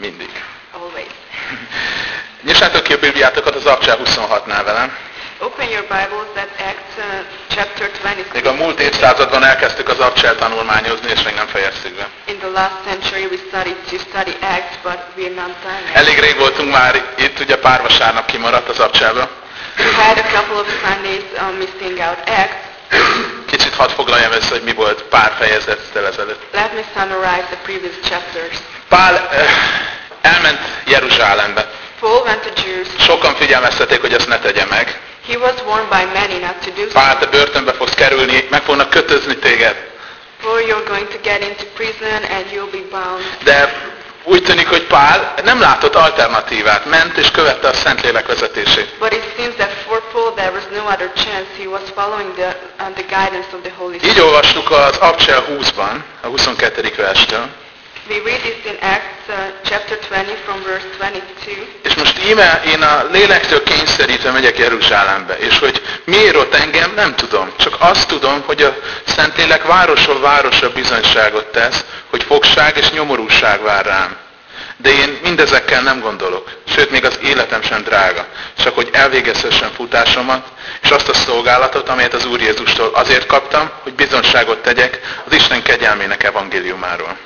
Mindig. always. Nyissátok ki a Bibliátokat az Abcsel 26-nál velem. Open your Bibles at Acts uh, chapter Még a 26. múlt évszázadban elkezdtük az Abcsel tanulmányozni, és még nem fejeztük be. In the last century we started to study Acts, but we're not done. Elég rég voltunk már itt, ugye pár vasárnap kimaradt az Abcselből. We had a couple of Sundays um, missing out Acts. Kicsit hadd foglaljam össze, hogy mi volt pár fejezettel ezelőtt. Let me summarize the previous chapters. Pál eh, elment Jeruzsálembe. Paul went to Jews. Sokan figyelmeztették, hogy ezt ne tegye meg. He was warned by many not to do so. Pál, te börtönbe fogsz kerülni, meg fognak kötözni téged. For you're going to get into prison and you'll be bound. De úgy tűnik, hogy Pál nem látott alternatívát, ment és követte a Szentlélek vezetését. But it seems that for Paul there was no other chance. He was following the, uh, the guidance of the Holy Spirit. Így olvastuk az Abcsel 20-ban, a 22. verstől. We read this in Acts uh, chapter 20 from verse 22. És most íme én a lélektől kényszerítve megyek Jeruzsálembe, és hogy miért ott engem, nem tudom. Csak azt tudom, hogy a Szentlélek városról városra bizonyságot tesz, hogy fogság és nyomorúság vár rám. De én mindezekkel nem gondolok, sőt még az életem sem drága, csak hogy elvégezhessem futásomat, és azt a szolgálatot, amelyet az Úr Jézustól azért kaptam, hogy bizonyságot tegyek az Isten kegyelmének evangéliumáról.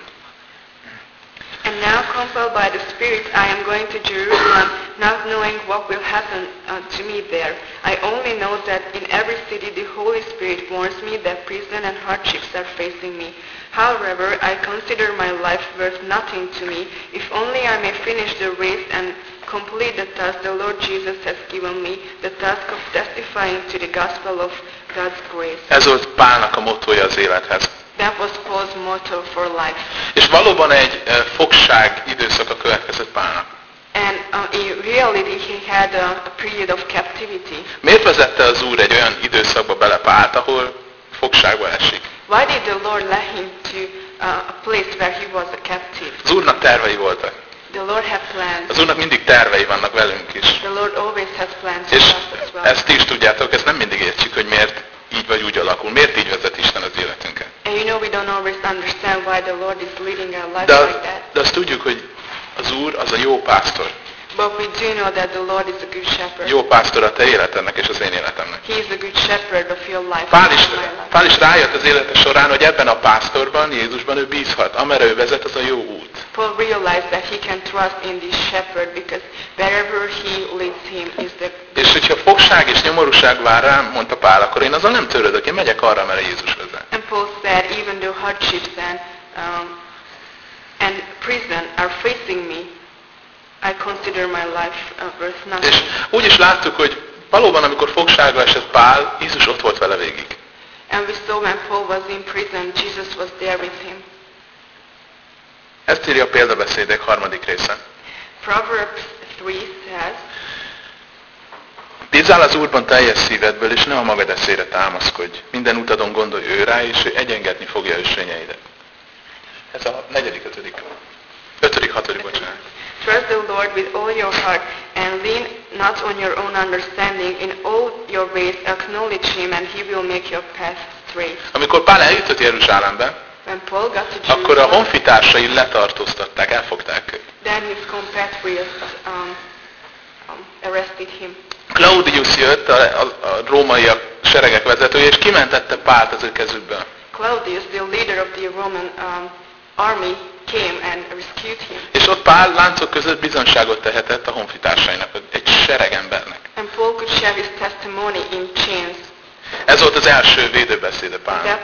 And now compelled by the Spirit I am going to Jerusalem, not knowing what will happen uh, to me there. I only know that in every city the Holy Spirit warns me that prison and hardships are facing me. However, I consider my life worth nothing to me, if only I may finish the race and complete the task the Lord Jesus has given me, the task of testifying to the gospel of God's grace. Ez volt Pálnak a mottoja az élethez. That was Paul's motto for life. És valóban egy eh, fogság időszaka következett Pálnak. And uh, in reality, he had a, a period of captivity. Miért vezette az Úr egy olyan időszakba bele Pált, ahol fogságba esik? Why did the Lord let him to uh, a place where he was a captive? Az Úrnak tervei voltak. The Lord had plans. Az Úrnak mindig tervei vannak velünk is. The Lord always has plans for És us as well. ezt ti is tudjátok, ezt nem mindig értjük, hogy miért így vagy úgy alakul. Miért így vezet Isten az életünket. Know we don't always understand why the Lord is leading our life De, like that. de azt tudjuk, hogy az Úr az a jó pásztor. But we do know that the Lord is a good shepherd. Jó pásztor a te életednek és az én életemnek. He is a good shepherd of your life. Pál is. Pál is rájött az élete során, hogy ebben a pásztorban, Jézusban ő bízhat. Amerre ő vezet, az a jó út. Paul realized that he can trust in this shepherd because wherever he leads him is the És hogyha fogság és nyomorúság vár rám, mondta Pál, akkor én azzal nem törődök, én megyek arra, merre Jézus vezet. And Paul said, even though hardships and, um, and prison are facing me, I consider my life worth És nothing. úgy is láttuk, hogy valóban, amikor fogságba esett Pál, Jézus ott volt vele végig. And we saw when Paul was in prison, Jesus was there with him. Ezt írja a példabeszédek harmadik része. Proverbs 3 says, Bízzál az Úrban teljes szívedből, és ne a magad eszére támaszkodj. Minden utadon gondolj ő rá, és ő egyengetni fogja ösvényeidet. Ez a negyedik, ötödik. Ötödik, hatodik, bocsánat. Trust the Lord with all your heart and lean not on your own understanding. In all your ways acknowledge him and he will make your path straight. Amikor Pál eljutott Jeruzsálembe, When Paul got to akkor a honfitársai letartóztatták, elfogták őt. then his compatriots um, um, arrested him. Claudius jött, a, a, a római seregek vezetője, és kimentette Pált az ő kezükből. Claudius, the leader of the Roman um, army, came and rescued him. És ott Pál láncok között bizonságot tehetett a honfitársainak, egy sereg embernek. And Paul could share his testimony in chains. Ez volt az első védőbeszéde Pál.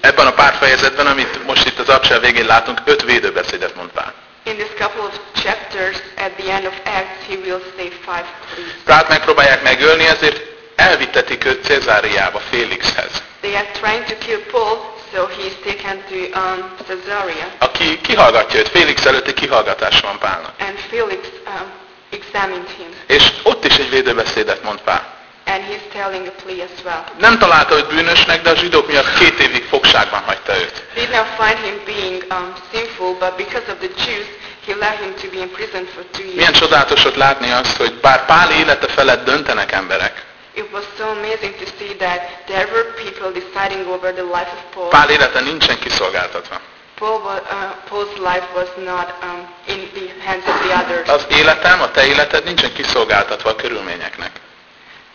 Ebben a pár fejezetben, amit most itt az abcsel végén látunk, öt védőbeszédet mond Pál. In this couple of chapters, at the end of Acts, he will say five pleas. Pált megpróbálják megölni, ezért elvittetik őt Cezáriába, Félixhez, They are trying to kill Paul, so he is taken to um, Caesarea. aki kihallgatja őt. Félix előtti kihallgatás van Pálnak. And Felix um, examined him. És ott is egy védőbeszédet mond Pál. And he's telling a plea as well. Nem találta őt bűnösnek, de a zsidók miatt két évig fogságban hagyta őt. Did not find him being um, sinful, but because of the Jews, he let him to be in prison for two years. Milyen csodálatos látni azt, hogy bár Pál élete felett döntenek emberek, It was so amazing to see that there were people deciding over the life of Paul. Pál élete nincsen kiszolgáltatva. Paul wa- uh, Paul's life was not um, in hands of the others. Az életem, a te életed nincsen kiszolgáltatva a körülményeknek.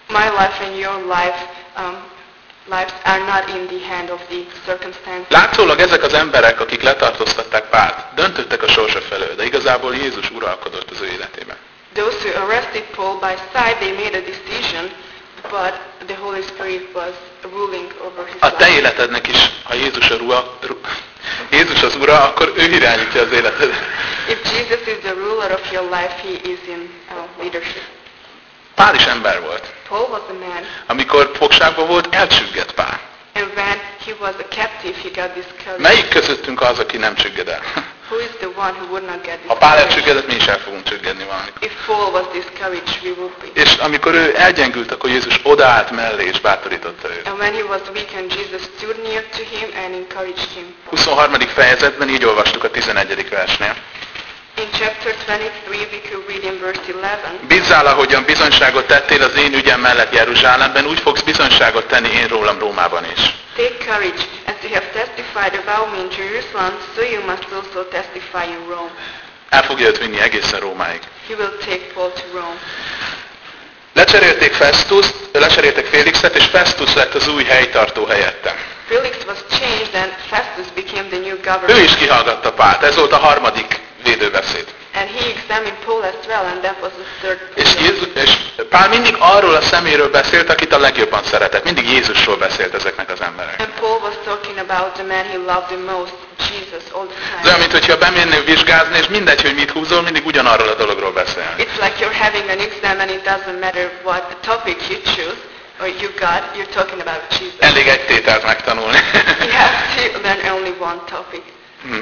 My life and your life, um, lives are not in the hand of the circumstances. Látszólag ezek az emberek, akik letartóztatták Pált, döntöttek a sorsa felől, de igazából Jézus uralkodott az ő életében. Those who arrested Paul by sight, they made a decision, but the Holy Spirit was ruling over his A te life. életednek is, ha Jézus, a ura, ru, Jézus az ura, akkor ő irányítja az életedet. If Jesus is the ruler of your life, he is in uh, leadership. Pál is ember volt. Paul was a man, Amikor fogságban volt, elcsüggett Pál. and when he was a captive, he got discouraged. Melyik közöttünk az, aki nem csügged el? Who is the one who would not get Ha Pál elcsüggedett, mi is el fogunk csüggedni valamikor. If Paul was discouraged, we would be. És amikor ő elgyengült, akkor Jézus odaállt mellé és bátorította őt. And when he was weak and Jesus stood near to him and encouraged him. 23. fejezetben így olvastuk a 11. versnél. In chapter 23, we could read in verse 11, Bízzál, ahogyan bizonyságot tettél az én ügyem mellett Jeruzsálemben, úgy fogsz bizonyságot tenni én rólam Rómában is. Take courage, as you have testified about me in Jerusalem, so you must also testify in Rome. El fogja őt vinni egészen Rómáig. He will take Paul to Rome. Lecserélték Festus, lecseréltek Félixet, és Festus lett az új helytartó helyette. Felix was changed and Festus became the new Ő governor. is kihallgatta Pált, ez volt a harmadik védőbeszéd. And he examined Paul as well, and that was the third És. Jézus, és Pál mindig arról a szeméről beszélt, akit a legjobban szeretett. Mindig Jézusról beszélt ezeknek az emberek. And Paul was talking about the man he loved the most, Jesus, all the Ez olyan, time. mintha bemennél vizsgázni, és mindegy, hogy mit húzol, mindig ugyanarról a dologról beszél. It's like you're having an exam and it doesn't matter what the topic you choose or you got, you're talking about Jesus. Elég egy tételt megtanulni. You have to learn only one topic. Hm.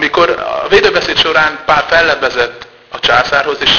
Amikor a védőbeszéd során Pál fellebbezett a császárhoz, és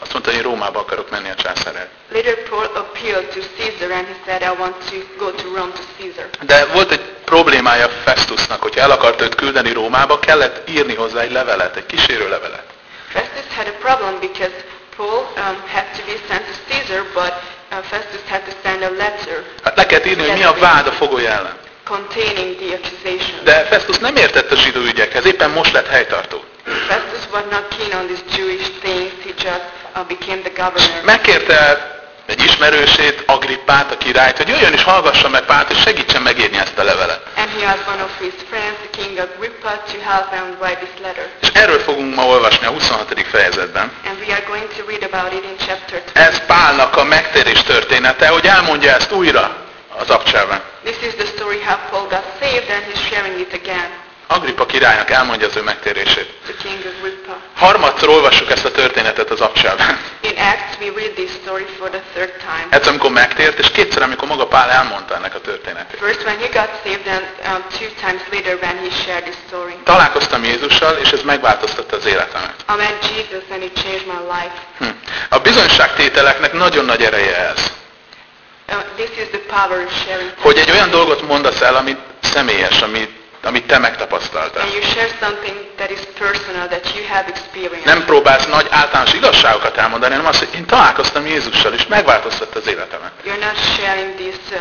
azt mondta, hogy én Rómába akarok menni a császár el. Later Paul appealed to Caesar and he said, I want to go to Rome to Caesar. De volt egy problémája Festusnak, hogyha el akart őt küldeni Rómába, kellett írni hozzá egy levelet, egy kísérő levelet. Festus had a problem because Paul um, had to be sent to Caesar, but uh, Festus had to send a letter Hát le kellett írni, hogy mi a vád a fogoly ellen. Containing the accusation. De Festus nem értett a zsidó ügyekhez, éppen most lett helytartó. Festus was not keen on these Jewish things. He just uh, became the governor. Megkérte egy ismerősét, Agrippát, a királyt, hogy jöjjön és hallgassa meg Pált, és segítsen megírni ezt a levelet. And he asked one of his friends, the king Agrippa, to help him write this letter. És erről fogunk ma olvasni a 26. fejezetben. And we are going to read about it in chapter 2. Ez Pálnak a megtérés története, hogy elmondja ezt újra az abcsában. This is the story how Paul got saved and he's sharing it again. Agrippa királynak elmondja az ő megtérését. The king Agrippa. Harmadszor olvassuk ezt a történetet az abcsában. In Acts, we read this story for the third time. Egyszer, amikor megtért, és kétszer, amikor maga Pál elmondta ennek a történetét. First when he got saved and um, two times later when he shared this story. Találkoztam Jézussal, és ez megváltoztatta az életemet. I met Jesus and it changed my life. Hm. A bizonyságtételeknek nagyon nagy ereje ez. Hogy egy olyan dolgot mondasz el, amit személyes, amit, amit te megtapasztaltál. Nem próbálsz nagy általános igazságokat elmondani, hanem azt, hogy én találkoztam Jézussal, és megváltoztatta az életemet. You're not sharing this uh,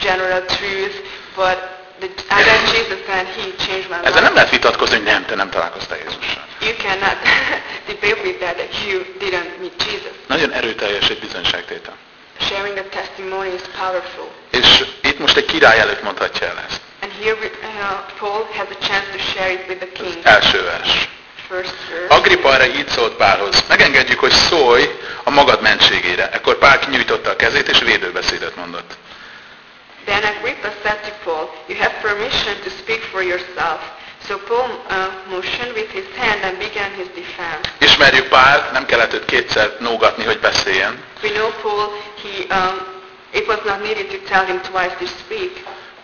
general truth, but I met Jesus and he changed my Ezzel life. nem lehet vitatkozni, hogy nem, te nem találkoztál Jézussal. You cannot debate with that that you didn't meet Jesus. Nagyon erőteljes egy bizonyságtétel. Sharing the testimony is powerful. És itt most egy király előtt mondhatja el ezt. And here we- uh, Paul has a chance to share it with the king. Első vers. First verse. Agrippa erre így szólt Pálhoz. Megengedjük, hogy szólj a magad mentségére. Ekkor Pál kinyújtotta a kezét, és védőbeszédet mondott. Then Agrippa said to Paul, You have permission to speak for yourself. So Paul uh, motioned with his hand and began his defense. Ismerjük Pált, nem kellett őt kétszer nógatni, hogy beszéljen. We know Paul, he, um, it was not needed to tell him twice to speak.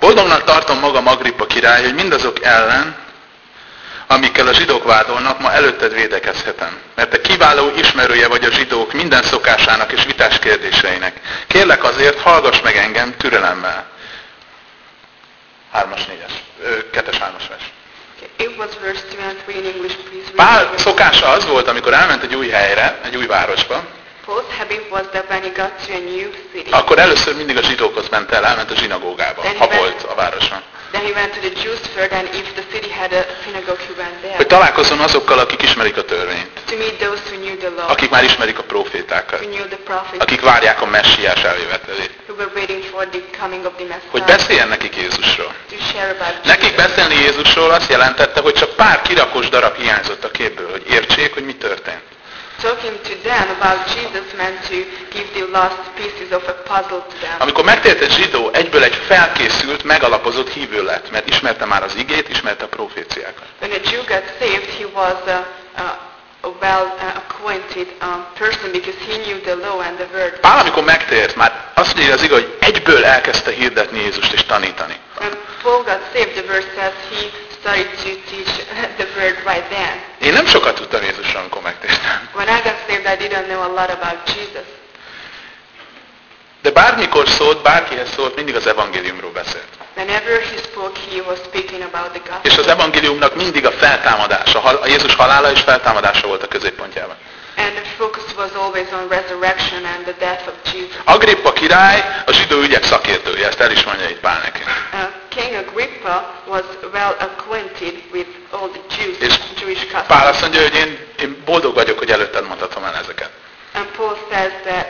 Boldognak tartom magam Agrippa király, hogy mindazok ellen, amikkel a zsidók vádolnak, ma előtted védekezhetem. Mert te kiváló ismerője vagy a zsidók minden szokásának és vitás kérdéseinek. Kérlek azért, hallgass meg engem türelemmel. Hármas, négyes, ö, kettes, hármas vers. Okay, It was verse 2 and 3 in English, please read. Pál szokása az volt, amikor elment egy új helyre, egy új városba, akkor először mindig a zsidókhoz ment el, elment a zsinagógába, ha volt a there. Hogy találkozzon azokkal, akik ismerik a törvényt. Akik már ismerik a profétákat. Akik várják a messiás eljövetelét. Hogy beszéljen nekik Jézusról. Nekik beszélni Jézusról azt jelentette, hogy csak pár kirakós darab hiányzott a képből, hogy értsék, hogy mi történt. Talking to them about Jesus meant to give the last pieces of a puzzle to them. Amikor megtért egy zsidó, egyből egy felkészült, megalapozott hívő lett, mert ismerte már az igét, ismerte a proféciákat. When a Jew got saved, he was a, a, a well uh, acquainted um, person because he knew the law and the word. Pál, amikor megtért, már azt mondja az igaz, hogy egyből elkezdte hirdetni Jézust és tanítani. When Paul got saved, the verse says he started to teach the word right then. Én nem sokat tudtam Jézusról, amikor megtértem. When I got saved, I didn't know a lot about Jesus. De bármikor szólt, bárkihez szólt, mindig az evangéliumról beszélt. Whenever he spoke, he was speaking about the gospel. És az evangéliumnak mindig a feltámadása, a Jézus halála és feltámadása volt a középpontjában. And the focus was always on resurrection and the death of Jesus. Agrippa király a zsidó ügyek szakértője, ezt el is mondja itt Pál neki. Uh, King Agrippa was well acquainted with all the Jews, És Jewish Pál customs. azt mondja, hogy én, én boldog vagyok, hogy előtted mondhatom el ezeket. And Paul says that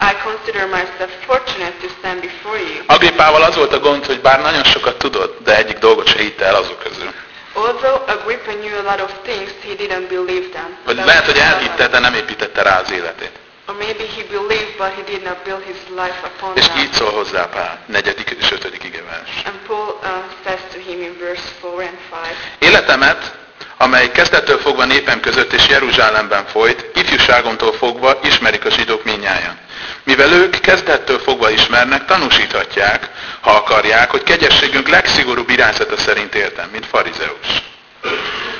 I consider myself fortunate to stand before you. Agrippával az volt a gond, hogy bár nagyon sokat tudott, de egyik dolgot se hitte el azok közül. Although Agrippa knew a lot of things, he didn't believe them. Vagy lehet, hogy elhitte, de nem építette rá az életét. Or maybe he believed, but he did not build his life upon És them. így szól hozzá Pál, negyedik és ötödik igevers. And Paul uh, says to him in verse 4 and 5, Életemet, amely kezdettől fogva népem között és Jeruzsálemben folyt, ifjúságomtól fogva ismerik a zsidók minnyáján. Mivel ők kezdettől fogva ismernek, tanúsíthatják, ha akarják, hogy kegyességünk legszigorúbb irányzata szerint éltem, mint farizeus.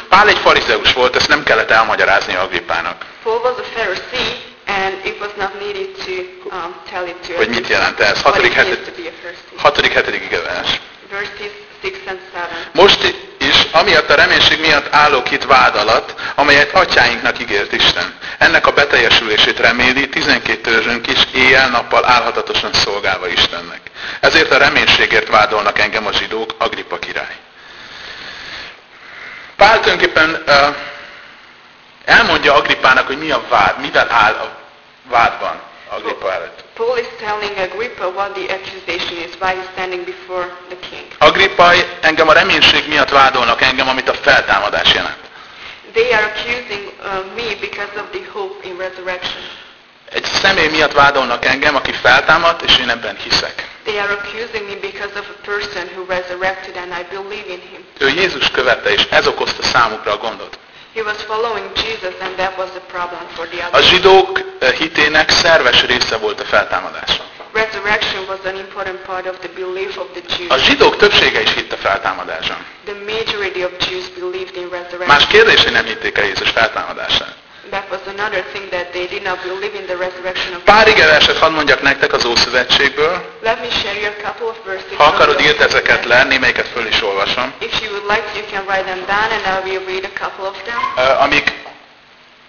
Pál egy farizeus volt, ezt nem kellett elmagyarázni Agrippának, Paul was a Pharisee, and it was not needed to um, tell it to hogy mit jelent ez. what Hatodik, it is heted, to be a Pharisee. hatodik hetedik igevers. Verses 6 and 7. Most is, amiatt a reménység miatt állok itt vád alatt, amelyet atyáinknak ígért Isten. Ennek a beteljesülését reméli 12 törzsünk is éjjel-nappal álhatatosan szolgálva Istennek. Ezért a reménységért vádolnak engem a zsidók, Agrippa király. Pál tulajdonképpen uh, elmondja Agrippának, hogy mi a vád, mivel áll a vádban Agrippa előtt. Paul is telling Agrippa what the accusation is, why he's standing before the king. Agrippa, engem a reménység miatt vádolnak engem, amit a feltámadás jelent. They are accusing uh, me because of the hope in resurrection. Egy személy miatt vádolnak engem, aki feltámadt, és én ebben hiszek. They are accusing me because of a person who resurrected and I believe in him. Ő Jézus követte, és ez okozta számukra a gondot. He was following Jesus and that was the problem for the A others. zsidók eh, hitének szerves része volt a feltámadás. Resurrection was an important part of the belief of the Jews. A zsidók többsége is hitt a feltámadáson. The majority of Jews believed in Más resurrection. kérdés, hogy nem hitték el Jézus feltámadását. That was another thing that they did not believe in the resurrection of Pár igeverset hadd mondjak nektek az Ószövetségből. Let me share you a couple of verses. Ha akarod, írd ezeket le, némelyiket föl is olvasom. If you would like to, you can write them down and I will read a couple of them. Amik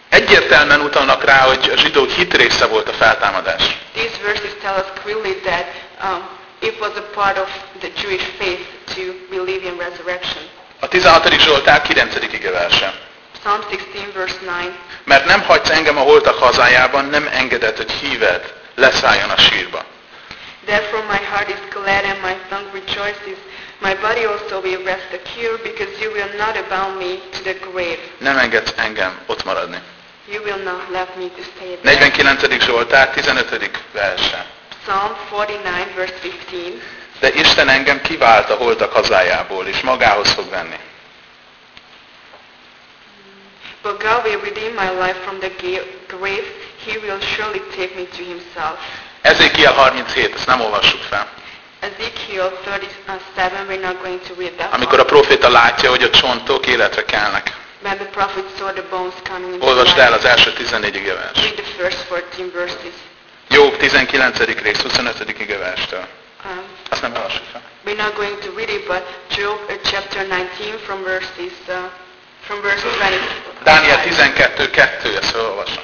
egyértelműen utalnak rá, hogy a zsidók hit része volt a feltámadás. These verses tell us clearly that um, it was a part of the Jewish faith to believe in resurrection. A 16. Zsoltár 9. igeverse. Psalm 16 verse 9. Mert nem hagysz engem a holtak hazájában, nem engedett, hogy híved leszálljon a sírba. Therefore my heart is glad and my tongue rejoices. My body also will rest secure because you will not abound me to the grave. Nem engedsz engem ott maradni. You will not let me to stay there. 49. Zsoltár 15. verse. Psalm 49 verse 15. De Isten engem kivált a holtak hazájából, és magához fog venni. But God will redeem my life from the grave. He will surely take me to himself. Ezékiel 37, ezt nem olvassuk fel. Ezekiel 37, we're not going to read that. Amikor a proféta látja, hogy a csontok életre kelnek. When the prophet saw the bones coming into Olvasd el az első 14 igevers. Read the first 14 verses. Jobb 19. rész 25. igeverstől. Um, Azt nem olvassuk fel. we're not going to read it, but Job uh, chapter 19 from verses uh, from verse 20. Dániel 12. 2, ezt felolvasom.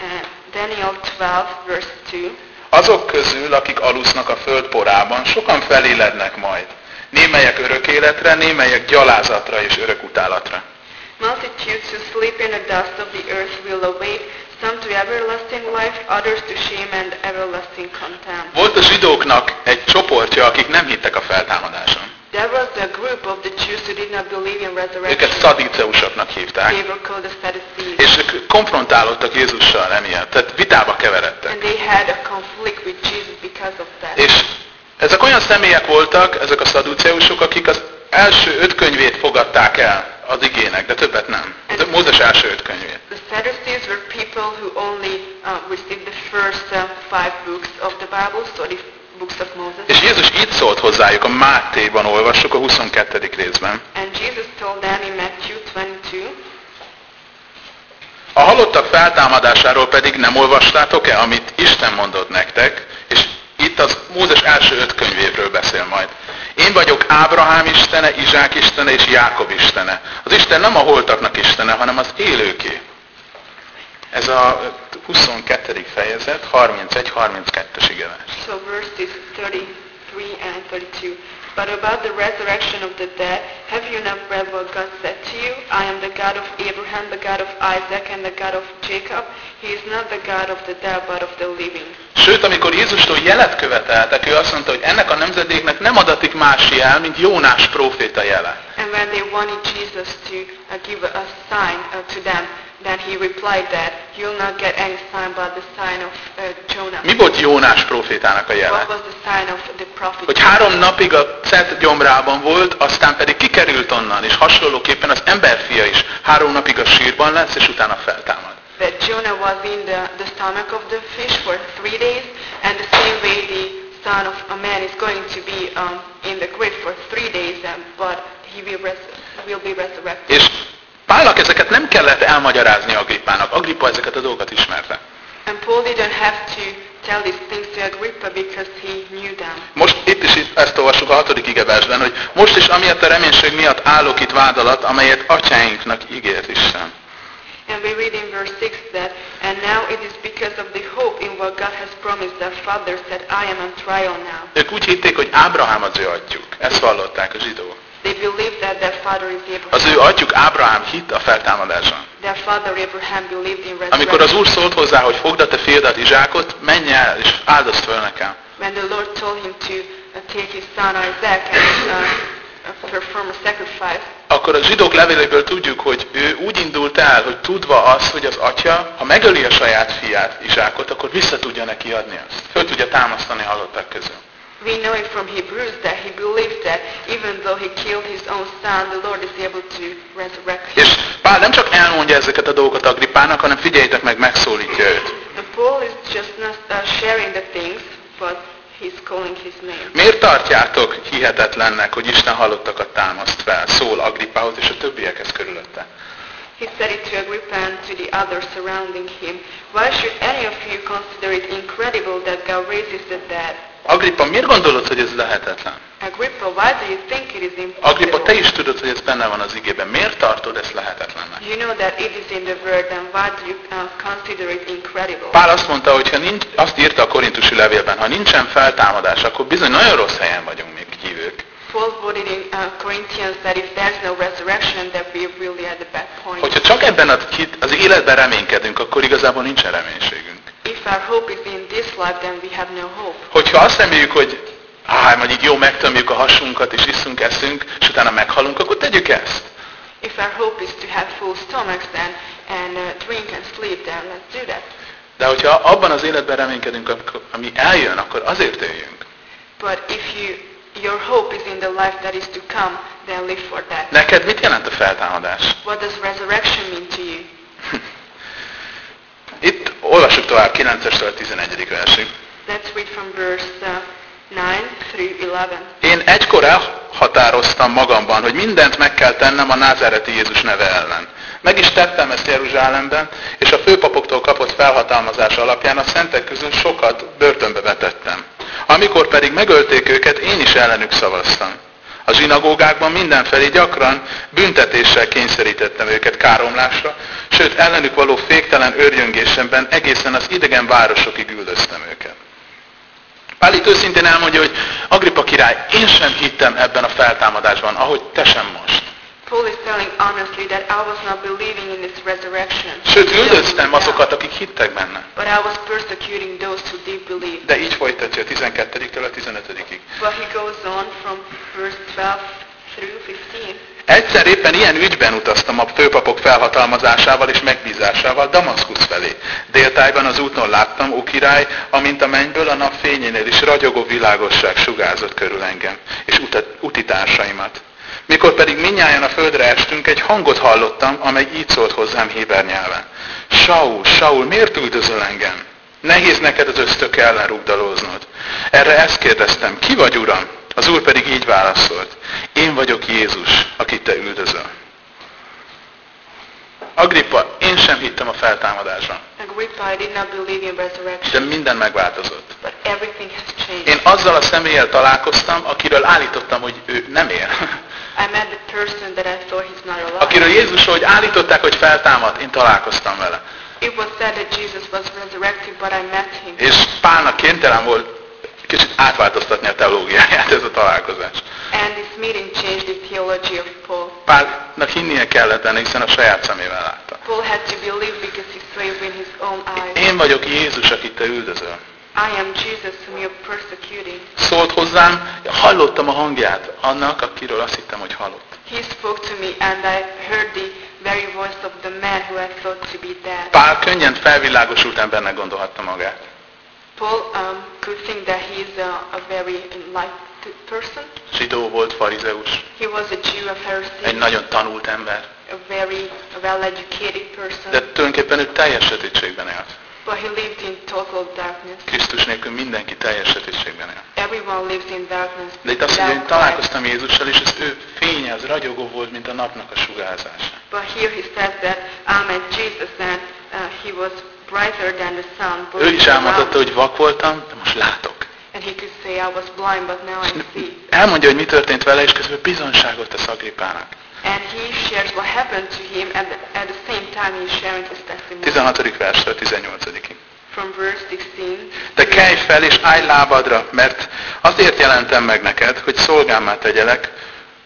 And Daniel 12 verse 2. Azok közül, akik alusznak a föld porában, sokan felélednek majd. Némelyek örök életre, némelyek gyalázatra és örök utálatra. Multitudes who sleep in the dust of the earth will awake, some to everlasting life, others to shame and everlasting contempt. Volt a zsidóknak egy csoportja, akik nem hittek a feltámadáson. There was a group of the Jews who did not believe in Őket resurrection. szadiceusoknak hívták. They were called the Sadducees. És ők konfrontálódtak Jézussal emiatt, tehát vitába keveredtek. And they had a conflict with Jesus because of that. És ezek olyan személyek voltak, ezek a szaduceusok, akik az első öt könyvét fogadták el az igének, de többet nem. Az Mózes első öt könyvét. The Sadducees were people who only uh, received the first uh, five books of the Bible, so the books of Moses. És Jézus így szólt hozzájuk, a Mátéban olvassuk a 22. részben. And Jesus told them in Matthew 22, A halottak feltámadásáról pedig nem olvastátok-e, amit Isten mondott nektek, és itt az Mózes első öt könyvéről beszél majd. Én vagyok Ábrahám istene, Izsák istene és Jákob istene. Az Isten nem a holtaknak istene, hanem az élőké. Ez a 22. fejezet, 31-32-es igevers. so verses 33 and 32. But about the resurrection of the dead, have you not read what God said to you? I am the God of Abraham, the God of Isaac, and the God of Jacob. He is not the God of the dead, but of the living. Sőt, amikor Jézustól jelet követeltek, ő azt mondta, hogy ennek a nemzedéknek nem adatik más jel, mint Jónás próféta jele. And when they wanted Jesus to uh, give a, sign uh, to them, then he replied that you'll not get any sign but the sign of uh, Jonah. Mi volt Jónás prófétának a jele? What was the sign of the prophet? Hogy három napig a szent gyomrában volt, aztán pedig kikerült onnan, és hasonlóképpen az emberfia is három napig a sírban lesz, és utána feltámad. That Jonah was in the, the stomach of the fish for three days, and the same way the Son of a Man is going to be um, in the grave for three days, um, but he will, res- will be resurrected. És Pálnak ezeket nem kellett elmagyarázni Agrippának. Agrippa ezeket a dolgokat ismerte. And Paul didn't have to tell these things to Agrippa because he knew them. Most itt is itt ezt olvassuk a hatodik igeversben, hogy most is amiatt a reménység miatt állok itt vád alatt, amelyet atyáinknak ígért Isten. And we read in verse 6 that, And now it is because of the hope in what God has promised their fathers that I am on trial now. Ők úgy hitték, hogy Ábrahám az ő atyjuk. Ezt vallották a zsidók. They believe that their father is Abraham. Az ő atyjuk Ábrahám hitt a feltámadáson. Their father Abraham believed in Amikor az resurrection. Úr szólt hozzá, hogy fogd a te fiadat Izsákot, menj el és áldozd föl nekem. When the Lord told him to uh, take his son Isaac and uh, Akkor a zsidók levéléből tudjuk, hogy ő úgy indult el, hogy tudva azt, hogy az atya, ha megöli a saját fiát, Izsákot, akkor vissza tudja neki adni azt. Föl tudja támasztani halottak közül. we know it from Hebrews that he believed that even though he killed his own son, the Lord is able to resurrect him. És Pál nem csak elmondja ezeket a dolgokat Agrippának, hanem figyeljétek meg, megszólítja őt. And Paul is just not uh, sharing the things, but Miért tartjátok hihetetlennek, hogy Isten halottakat támaszt fel? Szól Agrippához és a többiekhez körülötte. He said it to Agrippa and to the others surrounding him. Why should any of you consider it incredible that God raises the dead? Agrippa, miért gondolod, hogy ez lehetetlen? Agrippa, why do you think it is Agrippa, te impossible? is tudod, hogy ez benne van az igében. Miért tartod ezt lehetetlennek? You know that it is in the word, and why do you uh, consider it incredible? Pál azt mondta, hogy ha nincs, azt írta a korintusi levélben, ha nincsen feltámadás, akkor bizony nagyon rossz helyen vagyunk még hívők. Paul it in uh, Corinthians that if there's no resurrection, that we're really at the bad point. Hogyha csak ebben a, az életben reménykedünk, akkor igazából nincsen reménységünk. If our hope is in this life, then we have no hope. Hogyha azt reméljük, hogy áh, majd így jó megtömjük a hasunkat, és iszunk, eszünk, és utána meghalunk, akkor tegyük ezt. If our hope is to have full stomachs then, and uh, drink and sleep, then let's do that. De hogyha abban az életben reménykedünk, ami eljön, akkor azért éljünk. But if you, your hope is in the life that is to come, then live for that. Neked mit jelent a feltámadás? What does resurrection mean to you? Itt olvassuk tovább 9-től 11. versig. Let's read from verse uh, 9 through 11. Én egykor elhatároztam magamban, hogy mindent meg kell tennem a názáreti Jézus neve ellen. Meg is tettem ezt Jeruzsálemben, és a főpapoktól kapott felhatalmazás alapján a szentek közül sokat börtönbe vetettem. Amikor pedig megölték őket, én is ellenük szavaztam. A zsinagógákban mindenfelé gyakran büntetéssel kényszerítettem őket káromlásra, sőt ellenük való féktelen őrjöngésemben egészen az idegen városokig üldöztem őket. Pál őszintén elmondja, hogy Agrippa király, én sem hittem ebben a feltámadásban, ahogy te sem most. Paul is telling honestly that I was not believing in this resurrection. Sőt, üldöztem azokat, akik hittek benne. But I was persecuting those who did believe. De így folytatja a 12-től a 15-ig. But he goes on from verse 12 through 15. Egyszer éppen ilyen ügyben utaztam a főpapok felhatalmazásával és megbízásával Damaszkusz felé. Déltájban az úton láttam, ó király, amint a mennyből a nap fényénél is ragyogó világosság sugárzott körül engem, és utat, utitársaimat. Mikor pedig minnyáján a földre estünk, egy hangot hallottam, amely így szólt hozzám héber nyelven. Saul, Saul, miért üldözöl engem? Nehéz neked az ösztök ellen rugdalóznod. Erre ezt kérdeztem, ki vagy uram? Az úr pedig így válaszolt, én vagyok Jézus, akit te üldözöl. Agrippa, én sem hittem a resurrection. de minden megváltozott. Én azzal a személlyel találkoztam, akiről állítottam, hogy ő nem él. Akiről Jézus, hogy állították, hogy feltámad, én találkoztam vele. It was said that Jesus was resurrected, but I met him. És Pálnak kénytelen volt kicsit átváltoztatni a teológiáját ez a találkozás. And this meeting changed the theology of Paul. Pálnak hinnie kellett benne, hiszen a saját szemével látta. Paul had to believe because he saw it in his own eyes. Én vagyok Jézus, akit te üldözöl. I am Jesus whom you're persecuting. Szólt hozzám, hallottam a hangját annak, akiről azt hittem, hogy halott. He spoke to me and I heard the very voice of the man who I thought to be dead. Pál könnyen felvilágosult embernek gondolhatta magát. Paul um, could think that he is a, a very enlightened person. Zsidó volt, farizeus, He was a Jew, a egy Pharisee, nagyon tanult ember, a very well-educated person. de tulajdonképpen ő teljes sötétségben élt. But he lived in total darkness. Krisztus nélkül mindenki teljes sötétségben él. Everyone lives in darkness. De itt azt mondja, hogy találkoztam Jézussal, és az ő fénye az ragyogó volt, mint a napnak a sugárzása. But here he says that I met Jesus and uh, he was brighter than the sun. Ő is around. hogy vak voltam, de most látok. And he could say I was blind, but now I see. Elmondja, hogy mi történt vele, és közben bizonságot tesz Agrippának. And he shares what happened to him, and at the same time he's sharing his testimony. 16. verstől 18. From verse 16. Te kelj fel és állj lábadra, mert azért jelentem meg neked, hogy szolgámmá tegyelek,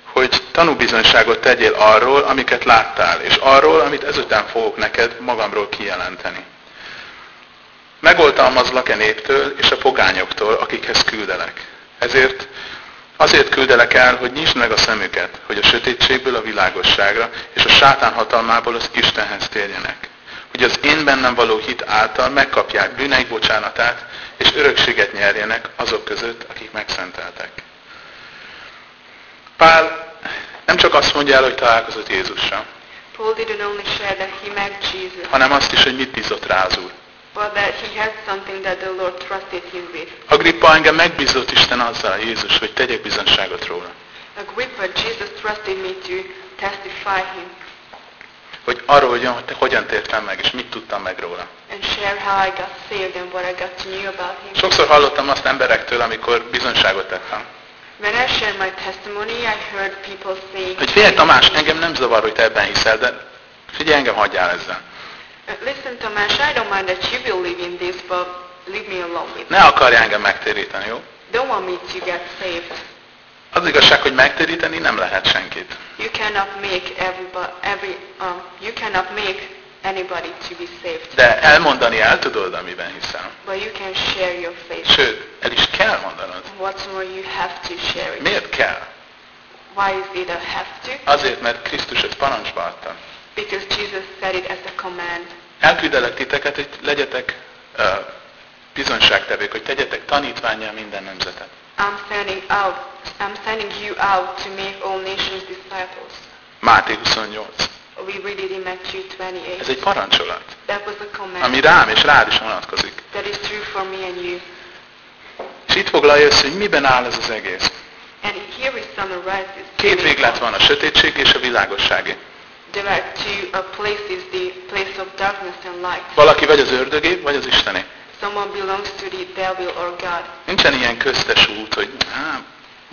hogy tanúbizonyságot tegyél arról, amiket láttál, és arról, amit ezután fogok neked magamról kijelenteni. Megoltalmazlak e néptől és a pogányoktól, akikhez küldelek. Ezért azért küldelek el, hogy nyisd meg a szemüket, hogy a sötétségből a világosságra, és a sátán hatalmából az Istenhez térjenek. Hogy az én bennem való hit által megkapják bűneik bocsánatát, és örökséget nyerjenek azok között, akik megszenteltek. Pál nem csak azt mondja el, hogy találkozott Jézussal, Paul didn't only share that he met Jesus, hanem azt is, hogy mit bízott rá az Úr. But that he had something that the Lord trusted him with. Agrippa engem megbízott Isten azzal, Jézus, hogy tegyek bizonságot róla. Agrippa, Jesus trusted me to testify him Hogy arról, hogy te hogyan tértem meg, és mit tudtam meg róla. and share how I got saved and what I got to know about him. Sokszor hallottam azt emberektől, amikor bizonságot tettem. When I shared my testimony, I heard people saying, Hogy figyelj Tamás, engem nem zavar, hogy te ebben hiszel, de figyelj, engem hagyjál ezzel. "Uh, Listen, Tomasz, I don't mind that you believe in this, but leave me alone with it. Ne akarj engem megtéríteni, jó? Don't want me to get saved. Az igazság, hogy megtéríteni nem lehet senkit. You cannot make everybody, every, um, you cannot make anybody to be saved, De elmondani el tudod, amiben hiszel. but you can share your faith. Sőt, el is kell mondanod. What's more, you have to share it. Miért kell? Why is it a have to? Azért, mert Krisztus ezt parancsba adta. Because Jesus said it as a command. Elküldelek titeket, hogy legyetek uh, bizonságtevők, hogy tegyetek tanítványá minden nemzetet. I'm sending out, I'm sending you out to make all nations disciples. Máté 28. We read it in Matthew Ez 28. egy parancsolat, That was a command. ami rám és rád is vonatkozik. That is true for me and you. És itt foglalja össze, hogy miben áll ez az egész. And here we summarize this. Két véglet van, a sötétség és a világosságé. The place of darkness and light. Valaki vagy az ördögé, vagy az Istené. Someone belongs to the devil or God. Nincsen ilyen köztes út, hogy hát,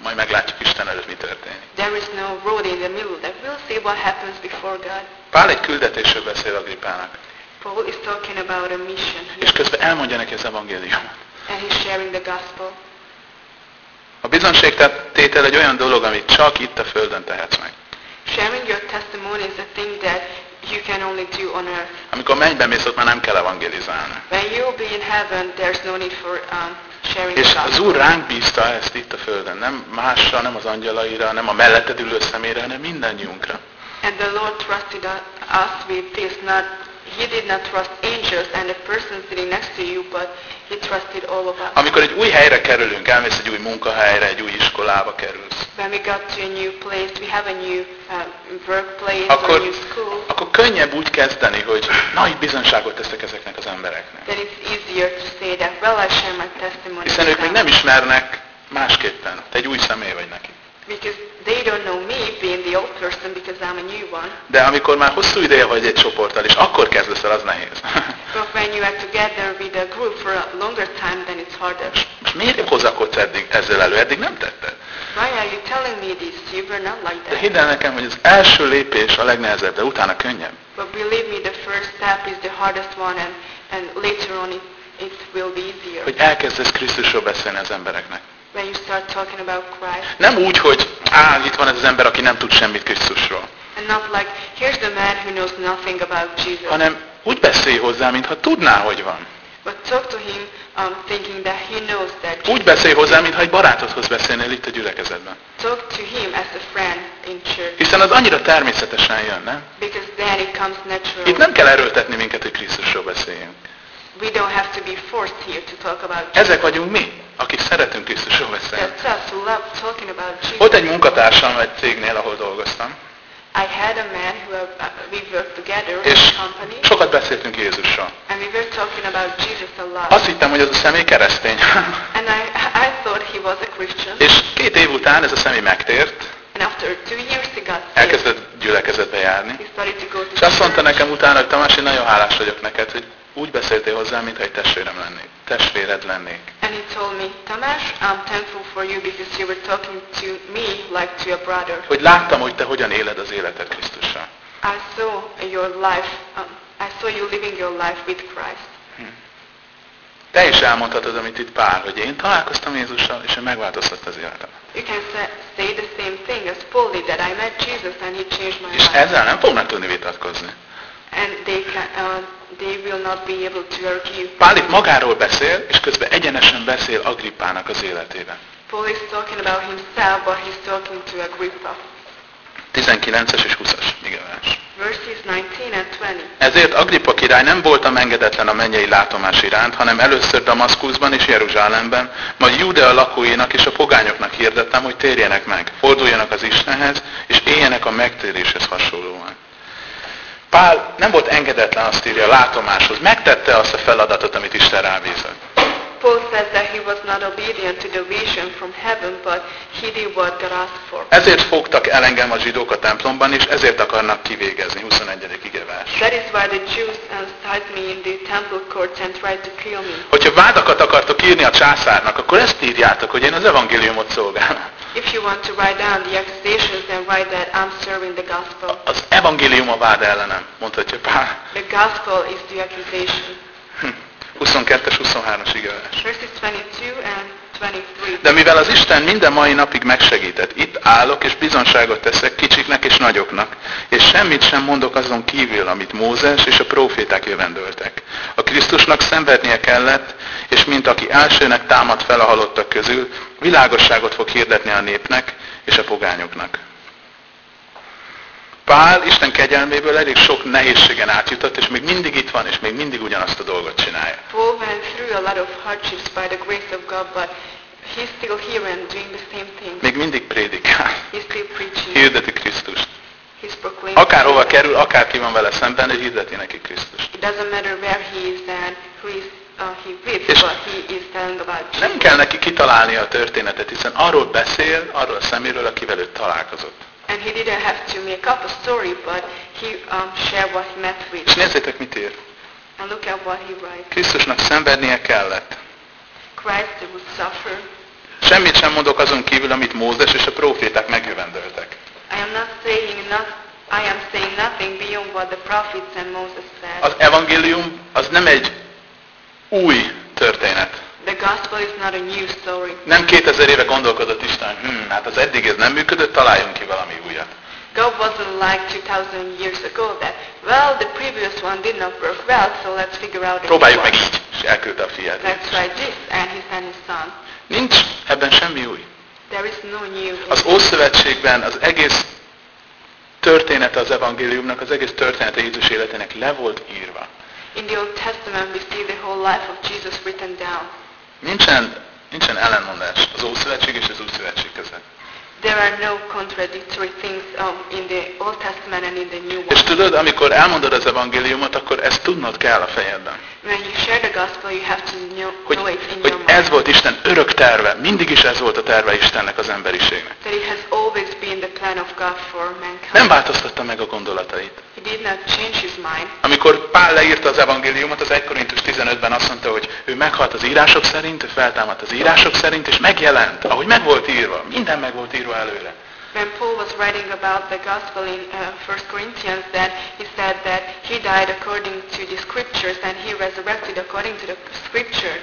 majd meglátjuk Isten előtt, mi történik. There is no road in the middle that we'll see what happens before God. Pál egy küldetésről beszél Agrippának, Paul is talking about a mission és közben elmondja neki az evangéliumot. and he's sharing the gospel. A bizonságtétel egy olyan dolog, amit csak itt a Földön tehetsz meg. Sharing your testimony is a thing that you can only do on earth. Amikor mennybe mész, ott már nem kell evangelizálni. When you'll be in heaven, there's no need for um, sharing És az. Úr ránk bízta ezt itt a Földön. Nem másra, nem az angyalaira, nem a melletted ülő szemére, hanem mindannyiunkra. And the Lord trusted us with this. Not Amikor egy új helyre kerülünk, elmész egy új munkahelyre, egy új iskolába kerülsz, When we got to a new place, we have a new um, workplace or a akkor, new school, akkor könnyebb úgy kezdeni, hogy nagy bizonságot teszek ezeknek az embereknek. then it's easier to say that, well, I share my testimony. Hiszen ők még nem ismernek másképpen. Te egy új személy vagy neki. Because they don't know me being the old person because I'm a new one. De amikor már hosszú ideje vagy egy csoporttal, és akkor kezdesz el, az nehéz. But when you are together with a group for a longer time, then it's harder. Most miért hozakodsz eddig ezzel elő? Eddig nem tetted. Why are you telling me this? You were not like De that. hidd el nekem, hogy az első lépés a legnehezebb, de utána könnyebb. But believe me, the first step is the hardest one, and, and later on it, it will be easier. Hogy elkezdesz Krisztusról beszélni az embereknek. When you start talking about Christ. Nem úgy, hogy á, itt van ez az ember, aki nem tud semmit Krisztusról. And not like, here's the man who knows nothing about Jesus. Hanem úgy beszélj hozzá, mintha tudná, hogy van. But talk to him um, thinking that he knows that Úgy Jesus. beszélj hozzá, mintha egy barátodhoz beszélnél itt a gyülekezetben. Talk to him as a friend in church. Hiszen az annyira természetesen jön, nem? Because then it comes natural. Itt nem kell erőltetni minket, hogy Krisztusról beszéljünk. We don't have to be forced here to talk about Jesus. Ezek vagyunk mi, akik szeretünk Krisztusról beszélni. That's us who love talking about Jesus. Volt egy munkatársam egy cégnél, ahol dolgoztam, I had a man who uh, we worked together in és a company, sokat beszéltünk Jézusról. and we were talking about Jesus a lot. Azt hittem, hogy az a személy keresztény. And I, I thought he was a Christian. és két év után ez a személy megtért, And after two years he got elkezdett gyülekezetbe járni, He started to go to és azt mondta nekem utána, hogy Tamás, én nagyon hálás vagyok neked, hogy úgy beszéltél hozzám, mintha egy testvérem lennék, testvéred lennék. And he told me, Tamás, I'm thankful for you because you were talking to me like to a brother. Hogy láttam, hogy te hogyan éled az életed Krisztussal. I saw your life, um, I saw you living your life with Christ. Te is elmondhatod, amit itt Pál, hogy én találkoztam Jézussal, és ő megváltoztatta az életem. You can sa- say the same thing as Paul did, that I met Jesus and he changed my És life. ezzel nem fognak tudni vitatkozni. And they, can, uh, they will not be able to argue. Pál itt magáról beszél, és közben egyenesen beszél Agrippának az életében. Paul is talking about himself, but he's talking to Agrippa. 19-es és 20-as igevás. Verses 19 and 20. Ezért Agrippa király nem voltam engedetlen a mennyei látomás iránt, hanem először Damaszkuszban és Jeruzsálemben, majd Judea lakóinak és a pogányoknak hirdettem, hogy térjenek meg, forduljanak az Istenhez, és éljenek a megtéréshez hasonlóan. Pál nem volt engedetlen azt írja a látomáshoz, megtette azt a feladatot, amit Isten rábízott. Paul says that he was not obedient to the vision from heaven, but he did what God asked for. Ezért fogtak el engem a zsidók a templomban, és ezért akarnak kivégezni. 21. igevás. That is why the Jews tied me in the temple courts and tried to kill me. Hogyha vádakat akartok írni a császárnak, akkor ezt írjátok, hogy én az evangéliumot szolgálom. If you want to write down the accusations, then write that I'm serving the gospel. Az evangélium a vád ellenem, mondhatja Pál. The gospel is the accusation. Hm. 22-es, 23-as igevás. Verses 22 and 23. De mivel az Isten minden mai napig megsegített, itt állok és bizonságot teszek kicsiknek és nagyoknak, és semmit sem mondok azon kívül, amit Mózes és a próféták jövendöltek. A Krisztusnak szenvednie kellett, és mint aki elsőnek támad fel a halottak közül, világosságot fog hirdetni a népnek és a pogányoknak. Pál Isten kegyelméből elég sok nehézségen átjutott, és még mindig itt van, és még mindig ugyanazt a dolgot csinálja. Paul went through a lot of hardships by the grace of God, but he's still here and doing the same thing. Még mindig prédikál, He's still preaching. hirdeti Krisztust. He's proclaiming. Akárhova kerül, akárki van vele szemben, ő hirdeti neki Krisztust. It doesn't matter where he is and who is uh, with, És-. Nem kell neki kitalálni a történetet, hiszen arról beszél, arról a szeméről, akivel ő találkozott. And he didn't have to make up a story, but he um, shared what he met És with. nézzétek, mit ír. And look at what he writes. Krisztusnak szenvednie kellett. Christ would suffer. Semmit sem mondok azon kívül, amit Mózes és a próféták megjövendöltek. I am not saying not, I am saying nothing beyond what the prophets and Moses said. Az evangélium az nem egy új történet. The gospel is not a new story. Nem 2000 éve gondolkodott Isten, hm, hát az eddig ez nem működött, találjunk ki valami újat. God wasn't like 2000 years ago that, well, the previous one did not work well, so let's figure out a Próbáljuk meg így, és elküldte a fiát. Let's try this, and he sent his son. Nincs ebben semmi új. There is no new. Az Ószövetségben az egész története az evangéliumnak, az egész története Jézus életének le volt írva. In the Old Testament, we see the whole life of Jesus written down. Nincsen, nincsen ellenmondás az Ószövetség és az Új Szövetség között. There are no contradictory things um, in the Old Testament and in the New És one. tudod, amikor elmondod az evangéliumot, akkor ezt tudnod kell a fejedben. When you share the gospel, you have to know, Hogy, know it in hogy your mind. ez volt Isten örök terve, mindig is ez volt a terve Istennek az emberiségnek. That it has always been the plan of God for mankind. Nem változtatta meg a gondolatait. Amikor Pál leírta az evangéliumot, az 1 Korintus 15-ben azt mondta, hogy ő meghalt az írások szerint, ő feltámadt az írások szerint, és megjelent, ahogy meg volt írva. Minden meg volt írva előre. When Paul was writing about the gospel in uh, 1 Corinthians, then he said that he died according to the scriptures and he resurrected according to the scriptures,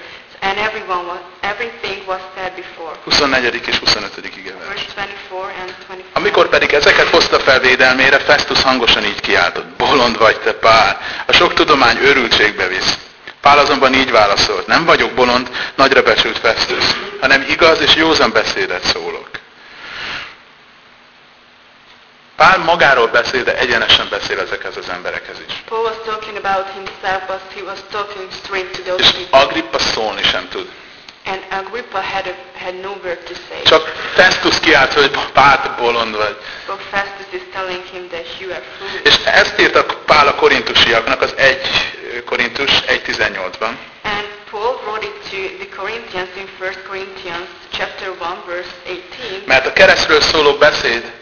and everyone was, everything was said before. 24. és 25. igevers. Verse 24 and 25. Amikor pedig ezeket hozta fel védelmére, Festus hangosan így kiáltott, bolond vagy te Pál, a sok tudomány őrültségbe visz. Pál azonban így válaszolt, nem vagyok bolond, nagyra becsült Festus, hanem igaz és józan beszédet szólok. Pál magáról beszél, de egyenesen beszél ezekhez az emberekhez is. Paul was talking about himself, but he was talking straight to those És people. Agrippa szólni sem tud. And Agrippa had, a, had no word to say. Csak Festus kiált, hogy Pál, te bolond vagy. But Festus is telling him that you are foolish. És ezt írta Pál a korintusiaknak az 1 Korintus 1.18-ban. And Paul wrote it to the Corinthians in 1 Corinthians chapter 1 verse 18. Mert a keresztről szóló beszéd,